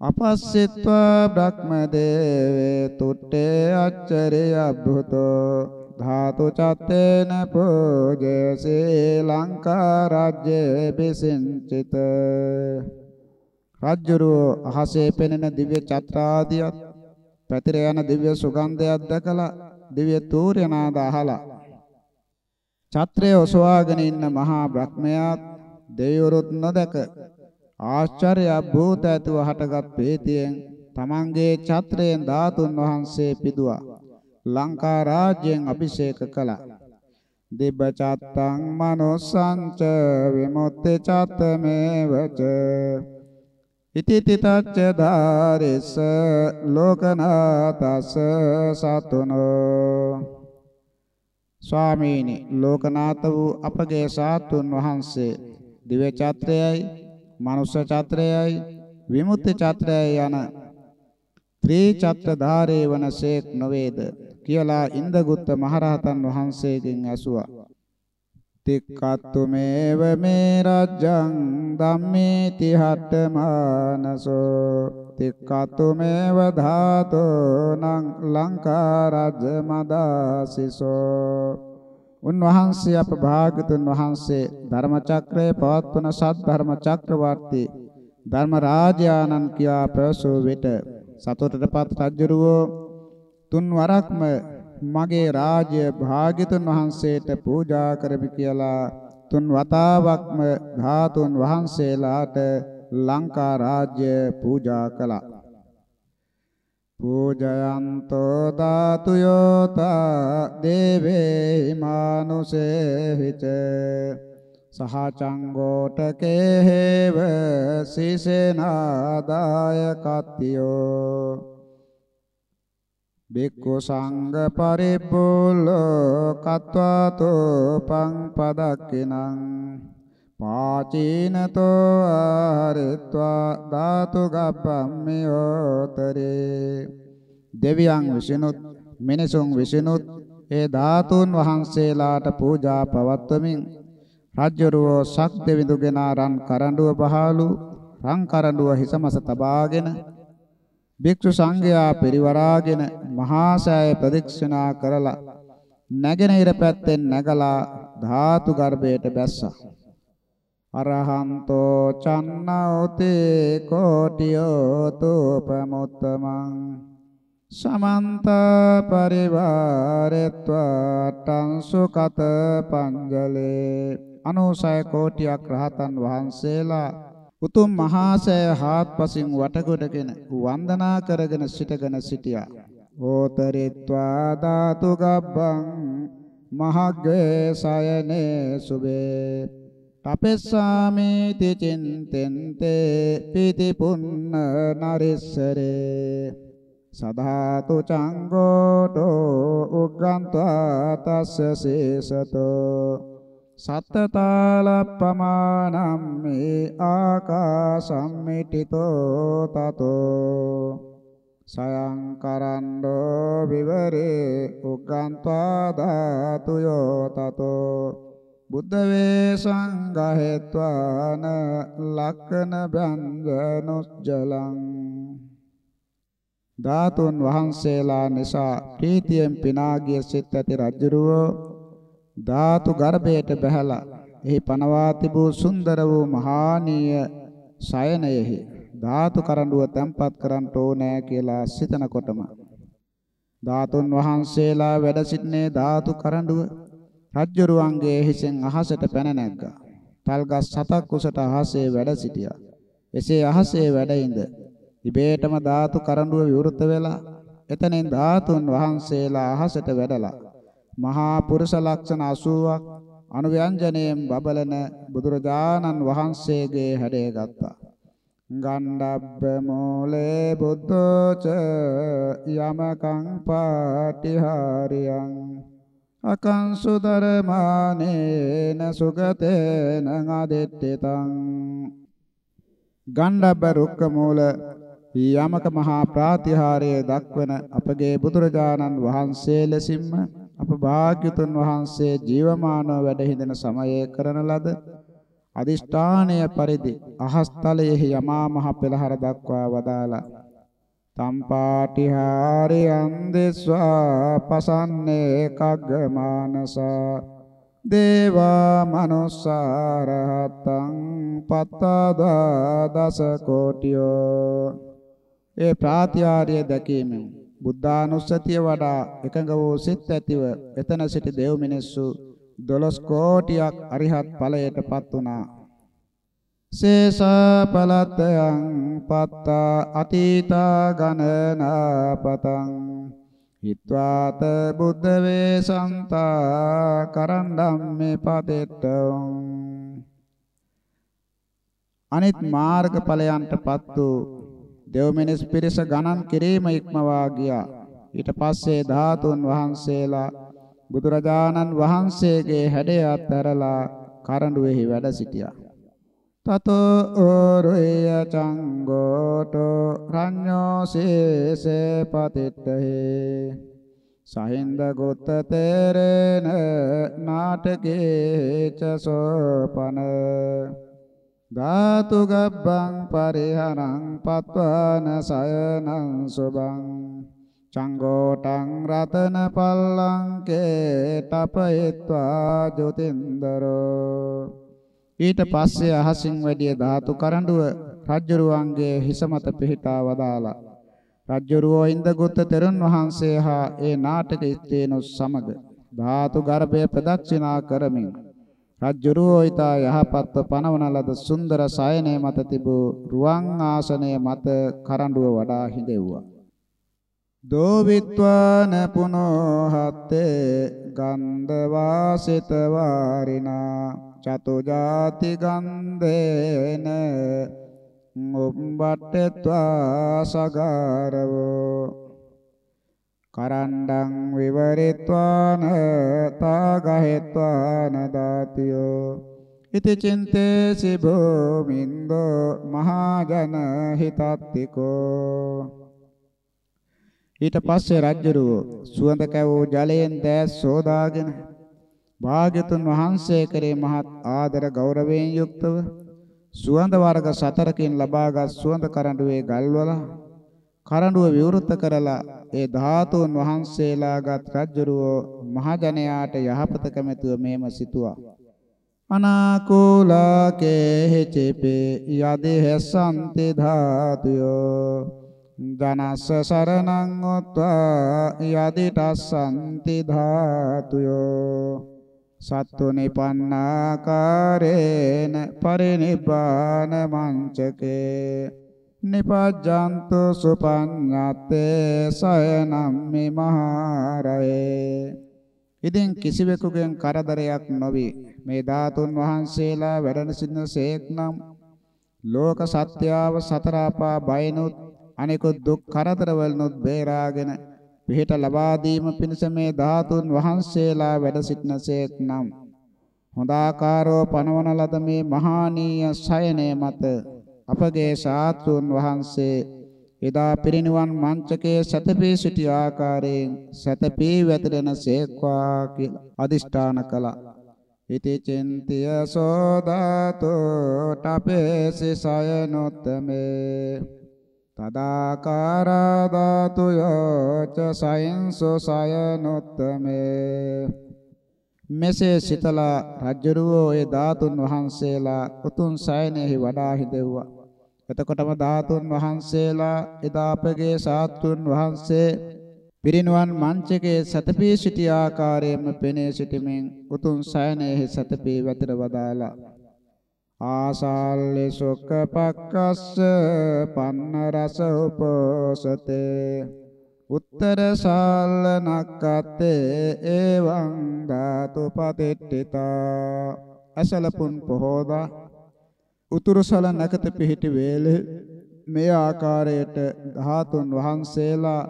අපස්සෙත්වා බ්‍රහ්මදේවේ තුට්ටේ අච්චරේ අබ්බුතෝ ධාතු චත්තේන පූජසේ ලංකා රාජ්‍ය බිසින්චිත රාජ්‍යරෝ අහසේ පෙනෙන දිව්‍ය චත්‍රාදියත් පැතිර යන දිව්‍ය සුගන්ධයක් දැකලා දිව්‍ය තූර්යනාද අහලා චත්‍රය ඔසවාගෙන ඉන්න මහා බ්‍රහ්මයාත් දෙවිවරුත් නොදක ආශ්චර්ය භූත ඇතුව හටගත් ප්‍රේතියෙන් තමන්ගේ චත්‍රයෙන් ධාතුන් වහන්සේ පිදුවා. ලංකා රාජ්‍යයෙන් අභිෂේක කළා. දිබ්බ චත්තං මනෝසංච විමුක්ති චත්තමේවච ඉති තිතච්ච ධාරිස ලෝකනාතස සතුනෝ. ස්වාමීනි ලෝකනාත වූ අපගේ සාතුන් වහන්සේ දිව්‍ය චත්‍රයයි මනුෂ්‍ය චත්‍රයයි විමුක්ති චත්‍රයයි යන ත්‍රි චත්‍ර ධාරේ වනසේක් නොවේද? කියලා ඉන්දගුත්ත මහරහතන් වහන්සේගෙන් ඇසුවා. තික්කත්තු මේව මේ රජ්ජං ධම්මේති හට්ඨමානසෝ. තික්කත්තු මේව ධාතෝ නං ලංකා රජ මදාසිසෝ උන්වහන්සේ අප භාගතුන් වහන්සේ ධර්ම චක්‍රයේ පවත්වන සත් ධර්ම චක්‍රවර්ති ධර්ම රාජානන් කියා ප්‍රසෝ විට සතුටටපත් රජුරෝ තුන් වරක්ම මගේ රාජ්‍ය භාග්‍යතුන් වහන්සේට පූජා කරමි කියලා තුන් වතාවක්ම ධාතුන් වහන්සේලාට ලංකා රාජ්‍ය පූජා කළා. පූජ පූජයන්තෝ ධාතුයෝතා දේවේ මානුසේහිච සහචංගෝටකේ හේව සිසේනාදාය කත්තියෝ බික්ඛු සංඝ පරිපුල්ලෝ කତ୍වාතෝ පං පදක්කිනං පාචීනතෝ ආරිත්වා ධාතු ගබ්බම්මියෝතරේ දෙවියන් විසිනුත් මිනිසුන් විසිනුත් ඒ ධාතුන් වහන්සේලාට පූජා පවත්වමින් රජ්‍යරුවෝ සක් දෙවිඳුගෙන රන් කරඬුව පහළු රන් කරඬුව හිසමස තබාගෙන භික්ෂු සංඝයා පරිවරාගෙන මහා සෑය ප්‍රදක්ෂිනා කරලා නැගෙනහිර පැත්තෙන් නැගලා ධාතු ගර්භයට බැස්සා. අරහන්තෝ චන්නෝතේ කෝටියෝ තෝපමුත්තමං සමන්ත පරිවාරෙත්වා තංසු කත පංජලේ අනුසය කෝටියක් රහතන් වහන්සේලා උතුම් මහාසය හාත්පසින් වටකොටගෙන වන්දනා කරගෙන සිටගෙන සිටියා. ඕතරිත්වා ධාතු ගබ්බං මහග්ගේ සයනේ සුබේ තපෙස්සාමි තිචින්තෙන්තේ පීති පුන්න නරිස්සරේ. සදාතු චංගෝඩෝ උග්ගන්්වා තස්ස සේසතෝ. සත්තතාලප්පමානම් මේ ආකාසම්මිටිතෝ තතෝ සයං කරණ්ඩෝ විවරේ උග්ගන්්වා ධාතුයෝ තතෝ බුද්ධ වේ සංඝහෙත්වාන ලක්කන බ්‍යංජනුජ්ජලං ධාතුන් වහන්සේලා නිසා ප්‍රීතියෙන් පිනාගිය සිත් ඇති රජුරෝ ධාතු ගර්භයට බැහැලා එහි පනවා තිබූ සුන්දර වූ මහානීය සයනයෙහි ධාතු කරඬුව තැන්පත් කරන්න ඕනෑ කියලා සිතනකොටම ධාතුන් වහන්සේලා වැඩ සිටිනේ ධාතු කරඬුව රජ්ජුරුවන්ගේ හිසෙන් අහසට පැන නැග්ගා. තල්ගස් සතක් උසට අහසේ වැඩ සිටියා. එසේ අහසේ වැඩ ඉඳ ඉබේටම ධාතු කරඬුව විවෘත වෙලා එතනින් ධාතුන් වහන්සේලා අහසට වැඩලා මහා පුරුෂ ලක්ෂණ 80ක් අනුව්‍යංජනයෙන් බබලන බුදුරජාණන් වහන්සේගේ හැඩය ගත්තා. ගණ්ඩබ්බ මූලේ බුද්ධෝච යමකං පාටිහාරියං අකංසු ධර්මානේන සුගතේන අදිට්ඨිතං ගණ්ඩබ්බ රුක්ක මූල යමක මහා ප්‍රාතිහාරයේ දක්වන අපගේ බුදුරජාණන් වහන්සේ ලෙසින්ම අප භාග්‍යතුන් වහන්සේ ජීවමානව වැඩ හිඳින සමයේ කරන ලද අදිෂ්ඨානය පරිදි අහස්තලයේ යමා මහ පෙළහර දක්වා වදාලා තම්පාටිහාරියන් දෙස්වා පසන්නේ කග්ගමානසා. දේවා මනුස්සාරහතං පත්තදා දස කෝටියෝ. ඒ ප්‍රාත්‍යාර්ය දැකීමෙන් බුද්ධානුස්සතිය වඩා එකඟ වූ සිත් ඇතිව එතන සිටි දෙව් මිනිස්සු 12 කෝටියක් අරිහත් ඵලයටපත් වුණා. සේසා පලතයන් පත්තා අතීතා ගණනාපතං හිත්වාත බුද්ධ වේසන්තා කරණ්ඩම්මේ පතෙට්ටං අනිත් මාර්ග ඵලයන්ටපත් වූ දෙව් මිනිස් පිරිස ගණන් කිරීම ඉක්මවා ගියා. ඊට පස්සේ ධාතුන් වහන්සේලා බුදුරජාණන් වහන්සේගේ හැඩය අත්හැරලා කරඬුවේහි වැඩ සිටියා. තතෝ ඕරය චංගෝටෝ රඤ්ඤෝ සේසේ පතිට්ඨේ සහින්ද ගොත්ත තේරෙන නාටකේ ච සෝපන ධාතු ගබ්බං පරිහරං පත්වාන සයනං සුභං චංගෝටං රතන පල්ලංකේ තපයත්වා ජොතින්දරෝ. ඊට පස්සේ අහසින් වැඩිය ධාතු කරඬුව රජ්ජුරුවන්ගේ හිස මත පිහිටා වදාලා රජ්ජුරුවෝ ඉන්දගොත්ත තෙරුන් වහන්සේ හා ඒ නාටක ස්ත්‍රීනොත් සමග ධාතු ගර්භය ප්‍රදක්ෂිනා කරමින් රජ්ජුරුවෝ ඊතා යහපත්ව පනවන ලද සුන්දර සයනය මත තිබූ රුවන් ආසනය මත කරඬුව වඩා හිඳෙව්වා. දෝවිත්වාන පුනෝ හත්තේ ගන්ධ වාසිත වාරිනා චතු ජාති ගන්ධේන උම්බට්ඨත්වා සගාරවෝ කරණ්ඩං විවරිත්වාන තාගහෙත්වාන දාතියෝ ඉති චින්තේසි භූමින්දෝ මහජන හිතත්තිකෝ. ඊට පස්සේ රජ්ජුරුව සුවඳ කැවූ ජලයෙන් දැස් සෝදාගෙන භාග්‍යතුන් වහන්සේ කරේ මහත් ආදර ගෞරවයෙන් යුක්තව සුවඳ වර්ග සතරකින් ලබාගත් සුවඳ කරඬුවේ ගල්වලා කරඬුව විවෘත කරලා ඒ ධාතුන් වහන්සේලාගත් රජ්ජුරුව මහජනයාට යහපත කැමැතුව මේම සිතුවා. අනාකූලා කේහිචිපේ යදි හැසන්ති ධාතුයෝ. ධනස්ස සරණං උත්වා යදිටස්සන්ති ධාතුයෝ. සත්තු නිපන්නාකාරේන පරිනිබ්බාන මංචකේ. නිපජ්ජන්තු සුපඤ්ඤත්තේ සයනම්මි මහරයේ ඉතින් කිසිවෙකුගෙන් කරදරයක් නොවි. මේ ධාතුන් වහන්සේලා වැඩන සිටින සේක්නම් ලෝක සත්‍යාව සතර අපා බයනුත් අනිකුත් දුක් කරදර වලනොත් බේරාගෙන පිහිට ලබා දීම පිණිස මේ ධාතුන් වහන්සේලා වැඩ සිටනසේක් නම් හොඳාකාරව පනවන ලද මේ මහානීය සයනේ මත අපගේ ශාස්ත්‍රුන් වහන්සේ එදා පිරිනිවන් මංචකයේ සතපේ සිටි ආකාරයෙන් සතපේ වැතිරෙන සේක්වා කියලා අදිෂ්ඨාන කළා. ඉති චින්තිය සෝදාතෝ තපේසි සයනොත්තමේ. තදාකාරා ධාතු යෝච සයන්සෝ සයනොත්තමේ. මෙසේ සිතලා රජ්ජරුවෝ ඒ ධාතුන් වහන්සේලා උතුම් සයනෙහි වඩා හිදෙව්වා එතකොටම ධාතුන් වහන්සේලා එදා අපගේ සාත්තුන් වහන්සේ පිරිනුවන් මංචකයේ සතපී සිටි ආකාරයෙන්ම පෙනී සිටමින් උතුම් සයනෙහි සතපී වැතර වදාලා ආසාල්ලි සුඛ පක්කස්ස පන්න රස උපසතේ. උත්තර සාල්ල නක්කත්තේ එවං ධාතු පතිට්ඨිතා. අසලපුන් පොහෝදා උතුරු සල නැකත පිහිටි වේලේ මේ ආකාරයට ධාතුන් වහන්සේලා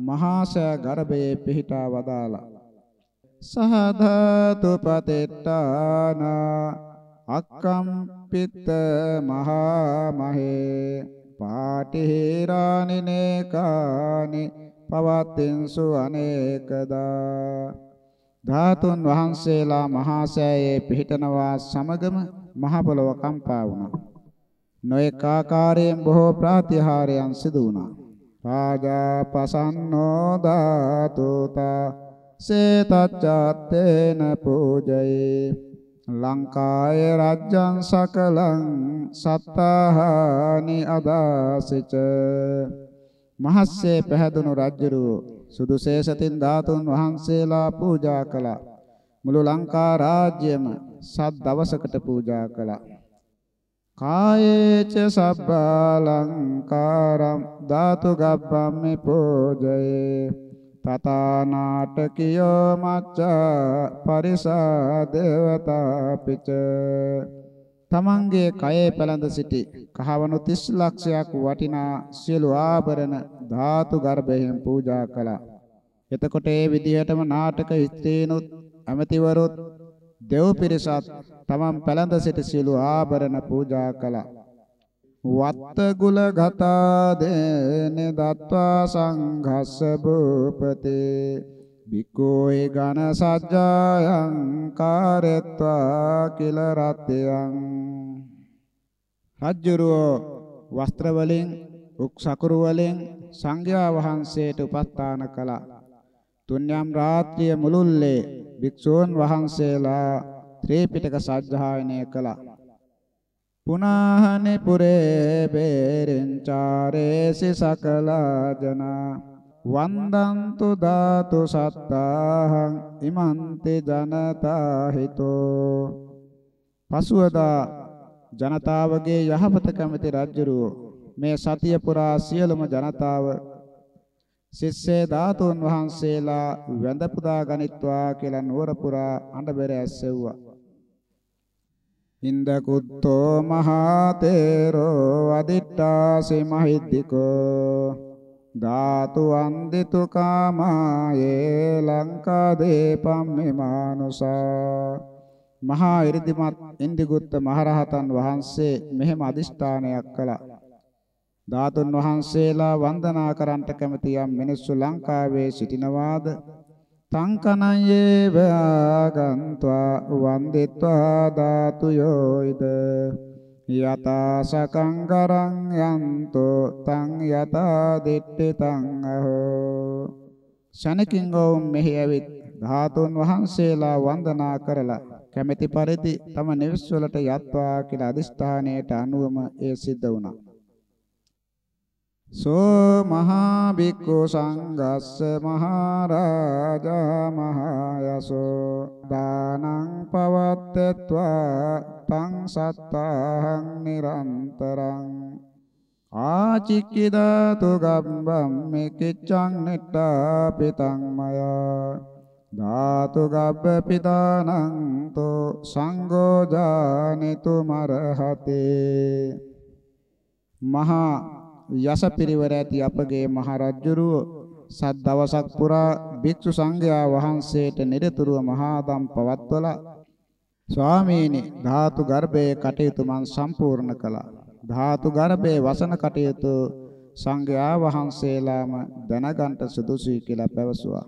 මහා සෑ ගර්භයේ පිහිටා වදාලා සහ ධාතු පතිට්ඨානා අක්කම්පිත මහා මහේ පාටිහිරානිනේකානි පවත්තින්සු අනේකදා. ධාතුන් වහන්සේලා මහා සෑයේ පිහිටනවා සමගම මහ පොළව කම්පා වුණා. නොඑක ආකාරයෙන් බොහෝ ප්‍රාතිහාරයන් සිදු වුණා. රාජා පසන්නෝ ධාතුතා සේතච්ඡත්තේන පූජයේ ලංකාය රජ්ජං සකලං සත්තාහානි අදාසිච මහස්සේ පැහැදුණු රජුරු සුදුසේසතින් ධාතුන් වහන්සේලා පූජා කළා මුළු ලංකා රාජ්‍යම සත් දවසකට පූජා කළා කායේච සබ්බාලංකාරම් ධාතු ගබ්බම්මි පූජයේ තථානාටකියෝ මච්චා පරිසා දේවතා පිච තමන්ගේ කයේ පැලඳ සිටි කහවණු 30 ලක්ෂයක් වටිනා සියලු ආභරණ ධාතු ගර්භයෙන් පූජා කළා. එතකොට ඒ විදිහටම නාටක ස්ත්‍රීනුත් ඇමතිවරුත් දෙව් පිරිසත් තමන් පැලඳ සිටි සියලු ආභරණ පූජා කළා. වත්ත ගුල ගතා දේන දත්වා සංඝස්ස භූපතේ. බිකෝයි ඝන සජ්ජායං කාරත්වා කිල රත්යං. රජ්ජුරුව වස්ත්‍ර වලින් උක් සකුරු වලින් සංඝයා වහන්සේට උපස්ථාන කළා. තුන්යම් රාත්‍රිය මුළුල්ලේ භික්ෂූන් වහන්සේලා ත්‍රිපිටක සජ්ජායනය කළා. පුනාහනි පුරේ බේරෙන්චාරේසි සකලා ජනා. වන්දන්තු ධාතු සත්තාහං ඉමන්ති ජනතා හිතෝ. පසුවදා ජනතාවගේ යහපත කැමති රජුරෝ මේ සතිය පුරා සියලුම ජනතාව සිස්සේ ධාතුන් වහන්සේලා වැඳ පුදා ගනිත්වා කියලා නුවර පුරා අඬබෙර ඇස්සෙව්වා. ඉන්දකුත්තෝ මහතේරෝ අදිට්ඨාසි මහිද්దికෝ ධාතු වන්දිතු කාමායේ ලංකා දීපම්මිමානුසා මහා ඉරිදිමත් ඉන්දිගුත්ත මහරහතන් වහන්සේ මෙහෙම අදිෂ්ඨානයක් කළා ධාතුන් වහන්සේලා වන්දනා කරන්ට කැමති යම් මිනිස්සු ලංකාවේ සිටිනවාද? තංකනයේව ආගන්त्वा වන්දිත්වා ධාතුයෝයිද යතා සකංගරං යන්තෝ තං යතා දිට්ඨි තං අහෝ. ශනකින් ඔවුන් මෙහි ඇවිත් ධාතුන් වහන්සේලා වන්දනා කරලා කැමැති පරිදි තම නිවස් වලට යත්වා කියලා අදිස්ථානයට අනුවම ඒ සිද්ධ වුණා. සෝ මහා බික්ඛු සංඝස්ස මහරජා මහයසෝ දානං පවත්තत्वा තං සත්තාහං නිරන්තරං ආචික්කිදාතු ගබ්බම් මෙකිච්ඡං නිට්ඨා පිතං මයා ධාතු ගබ්බ පිදානං තෝ සංඝෝ ජානිතු මරහතේ මහා යසපිරිවර ඇති අපගේ මහරජුරුව සත් දවසක් පුරා භික්ෂු සංඝයා වහන්සේට නිරතුරුව මහා දම් පවත්වලා ස්වාමීනි ධාතු ගර්භයේ කටයුතු මං සම්පූර්ණ කළා. ධාතු ගර්භයේ වසන කටයුතු සංඝයා වහන්සේලාම දැනගන්ට සුදුසුයි කියලා පැවසුවා.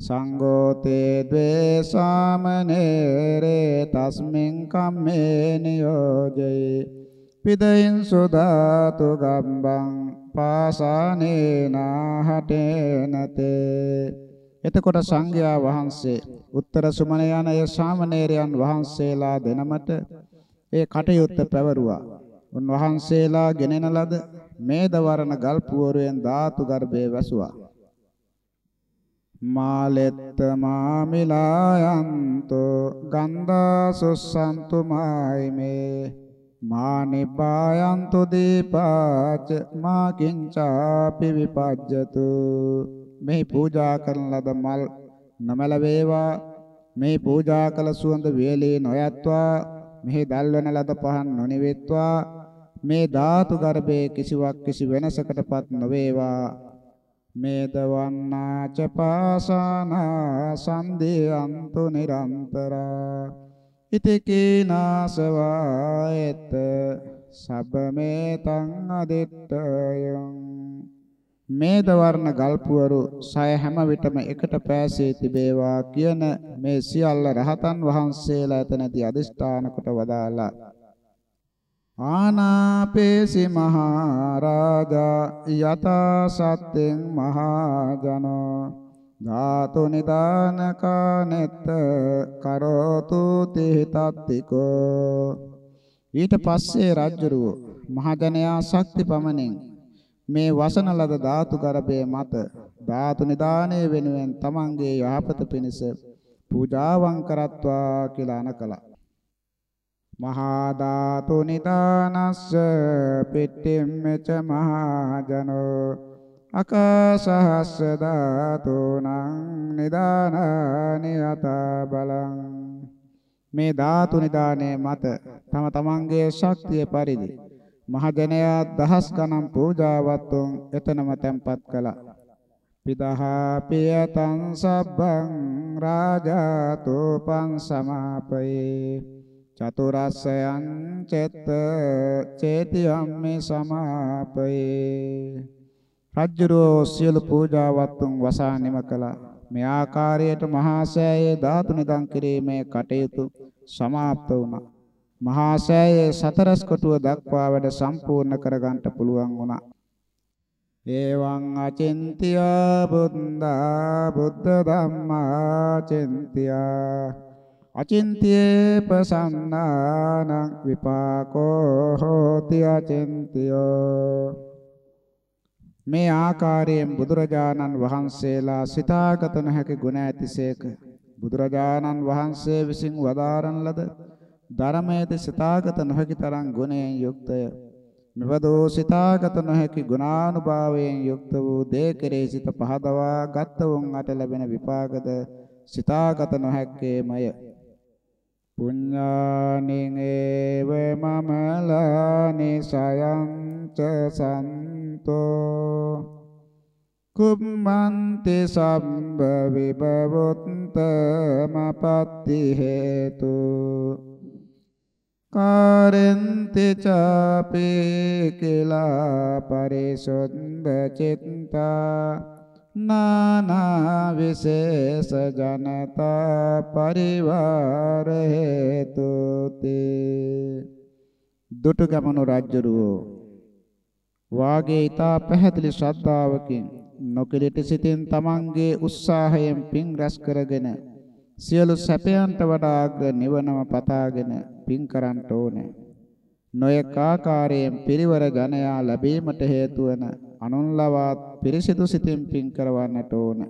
සංඝෝතේ ද්වේ සාමනේරේ තස්මින් කම්මේ නියෝජේ පිදයින් සුදාතු ගම්බං පාසානේනාහටේනතේ එතකොට සංඝයා වහන්සේ උත්තර සුමන යන ඒ ශාමණේරයන් වහන්සේලා දෙනමට ඒ කටයුත්ත පැවරුවා. උන්වහන්සේලා ගෙනෙන ලද මේදවරණ ගල් පුවරුවෙන් ධාතු ගර්භයේ වැසුවා. මාලෙත්ත මාමිලායන්තෝ ගන්ධා සුස්සන්තු මායිමේ මානිපායන්තු දීපාච මා කිංචාපි විපජ්ජතු. මේ පූජා කරන ලද මල් නමල වේවා. මේ පූජා කළ සුවඳ වේලේ නොයත්වා. මෙහි දැල්වන ලද පහන් නොනිවෙත්වා. මේ ධාතු ගර්භයේ කිසිවක් කිසි වෙනසකටපත් නොවේවා. මේ දවන්නාච පාසානා සන්දේයන්තු නිරන්තරා. ඉතිකීනාසවායත සබ්බමේතං අදිත්තයං මේද වර්ණ ගල්පුවරු සය හැම විටම එකට පෑසේ තිබේවා කියන මේ සියල්ල රහතන් වහන්සේලා එතනදී අදිෂ්ඨාන කොට වදාලා ආනාපේසි මහරජා යතා සත්‍යෙන් මහජනෝ ධාතු නිදානකානෙත්ත කරෝතු තිහිතත්තිකෝ. ඊට පස්සේ රජ්ජුරුව මහජනයා ශක්ති පමණින් මේ වසන ලද ධාතු ගර්භයේ මත ධාතු නිදානයේ වෙනුවෙන් තමන්ගේ යහපත පිණිස පූජාවන් කරත්වා කියලා අනකලා මහා ධාතු නිදානස්ස පිට්ඨිම්මච මහජනෝ අකාසහස්ස ධාතුනං නිදානානි යත බලං. මේ ධාතු නිදානයේ මත තම තමන්ගේ ශක්තිය පරිදි මහජනයා දහස් ගණන් පූජාවත්තුන් එතනම තැන්පත් කළා. පිදහා පියතං සබ්බං රාජාතෝපං සමාපයේ. චතුරස්සයන් චෙත්ත චේතියම්මේ සමාපයේ. රජ්ජුරෝ සියලු පූජාවත්තුන් වසා නිම කළා. මේ ආකාරයට මහා සෑයේ ධාතු නිදන් කිරීමේ කටයුතු સમાપ્ત වුණා. මහා සෑයේ සතරස් කොටුව දක්වා වැඩ සම්පූර්ණ කරගන්න පුළුවන් වුණා. එවං අචින්ත්‍ය බුද්ධා බුද්ධ ධම්මා චින්ත්‍ය අචින්ත්‍යේ පසන්නානං විපාකෝ හෝති අචින්ත්‍යෝ මේ ආකාරයෙන් බුදුරජාණන් වහන්සේලා සිතාගත නොහැකි ගුණ ඇතිසේක බුදුරජාණන් වහන්සේ විසින් වදාරන ලද ධර්මයේද සිතාගත නොහැකි තරම් ගුණයෙන් යුක්තය. මෙවදෝ සිතාගත නොහැකි ගුණානුභාවයෙන් යුක්ත වූ දේ කෙරෙහි සිත පහදවා ගත්තවුන් අට ලැබෙන විපාකද සිතාගත නොහැක්කේමය. පුඤ්ඤානින් ඒව මමලානි සයංච සන්තෝ කුම්මන්ති සම්බ විභවොත්තමපත්ති හේතු කාරෙන්ති චාපේ කියලා පරිසොන්බ චිත්තා නානා විශේෂ ජනතා පරිවාර හේතුති දුටු ගමනු රජ්ජරුවෝ වාගේ ඊතා පැහැදිලි ශ්‍රද්ධාවකින් නොකිලිට සිටින් තමන්ගේ උත්සාහයෙන් පින් රැස් කරගෙන සියලු සැපයන්ට වඩා අග්‍ර නිවනම පතාගෙන පින් කරන්න ඕනේ. නොයෙක් ආකාරයෙන් පිරිවර ගණයා ලැබීමට හේතු වන අනුන්ලවත් පිරිසිදු සිතින් පින් කරවන්නට ඕන.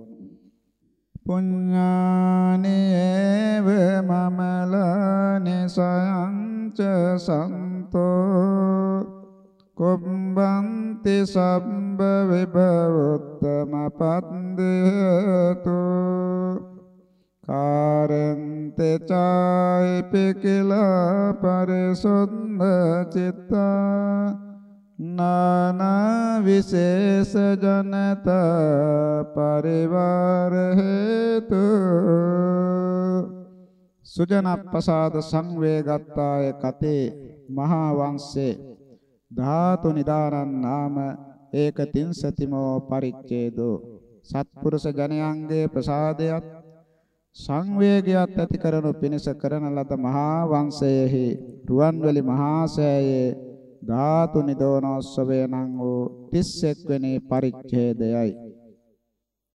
පුඤ්ඤානේව මමලානේ සයංච සන්තෝ කුම්බන්ති සම්බ විභවොත්තම පන්දේතු. කාරන්තේ චායිපිකිලා පරිසොන්ද චිත්තා. නානා විශේෂ ජනත පරිවාර හේතු. සුජනප්පසාද සංවේගත්තාය කතේ මහා වංශේ ධාතු නිදානං නාම ඒක තින්සතිමෝ පරිච්ඡේදෝ. සත්පුරුෂ ජනයන්ගේ ප්‍රසාදයක් සංවේගයක් ඇති කරනු පිණිස කරන ලද මහා වංශයේහි රුවන්වැලි මහා සෑයේ ධාතු නිදෝනෝත්සවය නම් වූ 31 වෙනි පරිච්ඡේදයයි.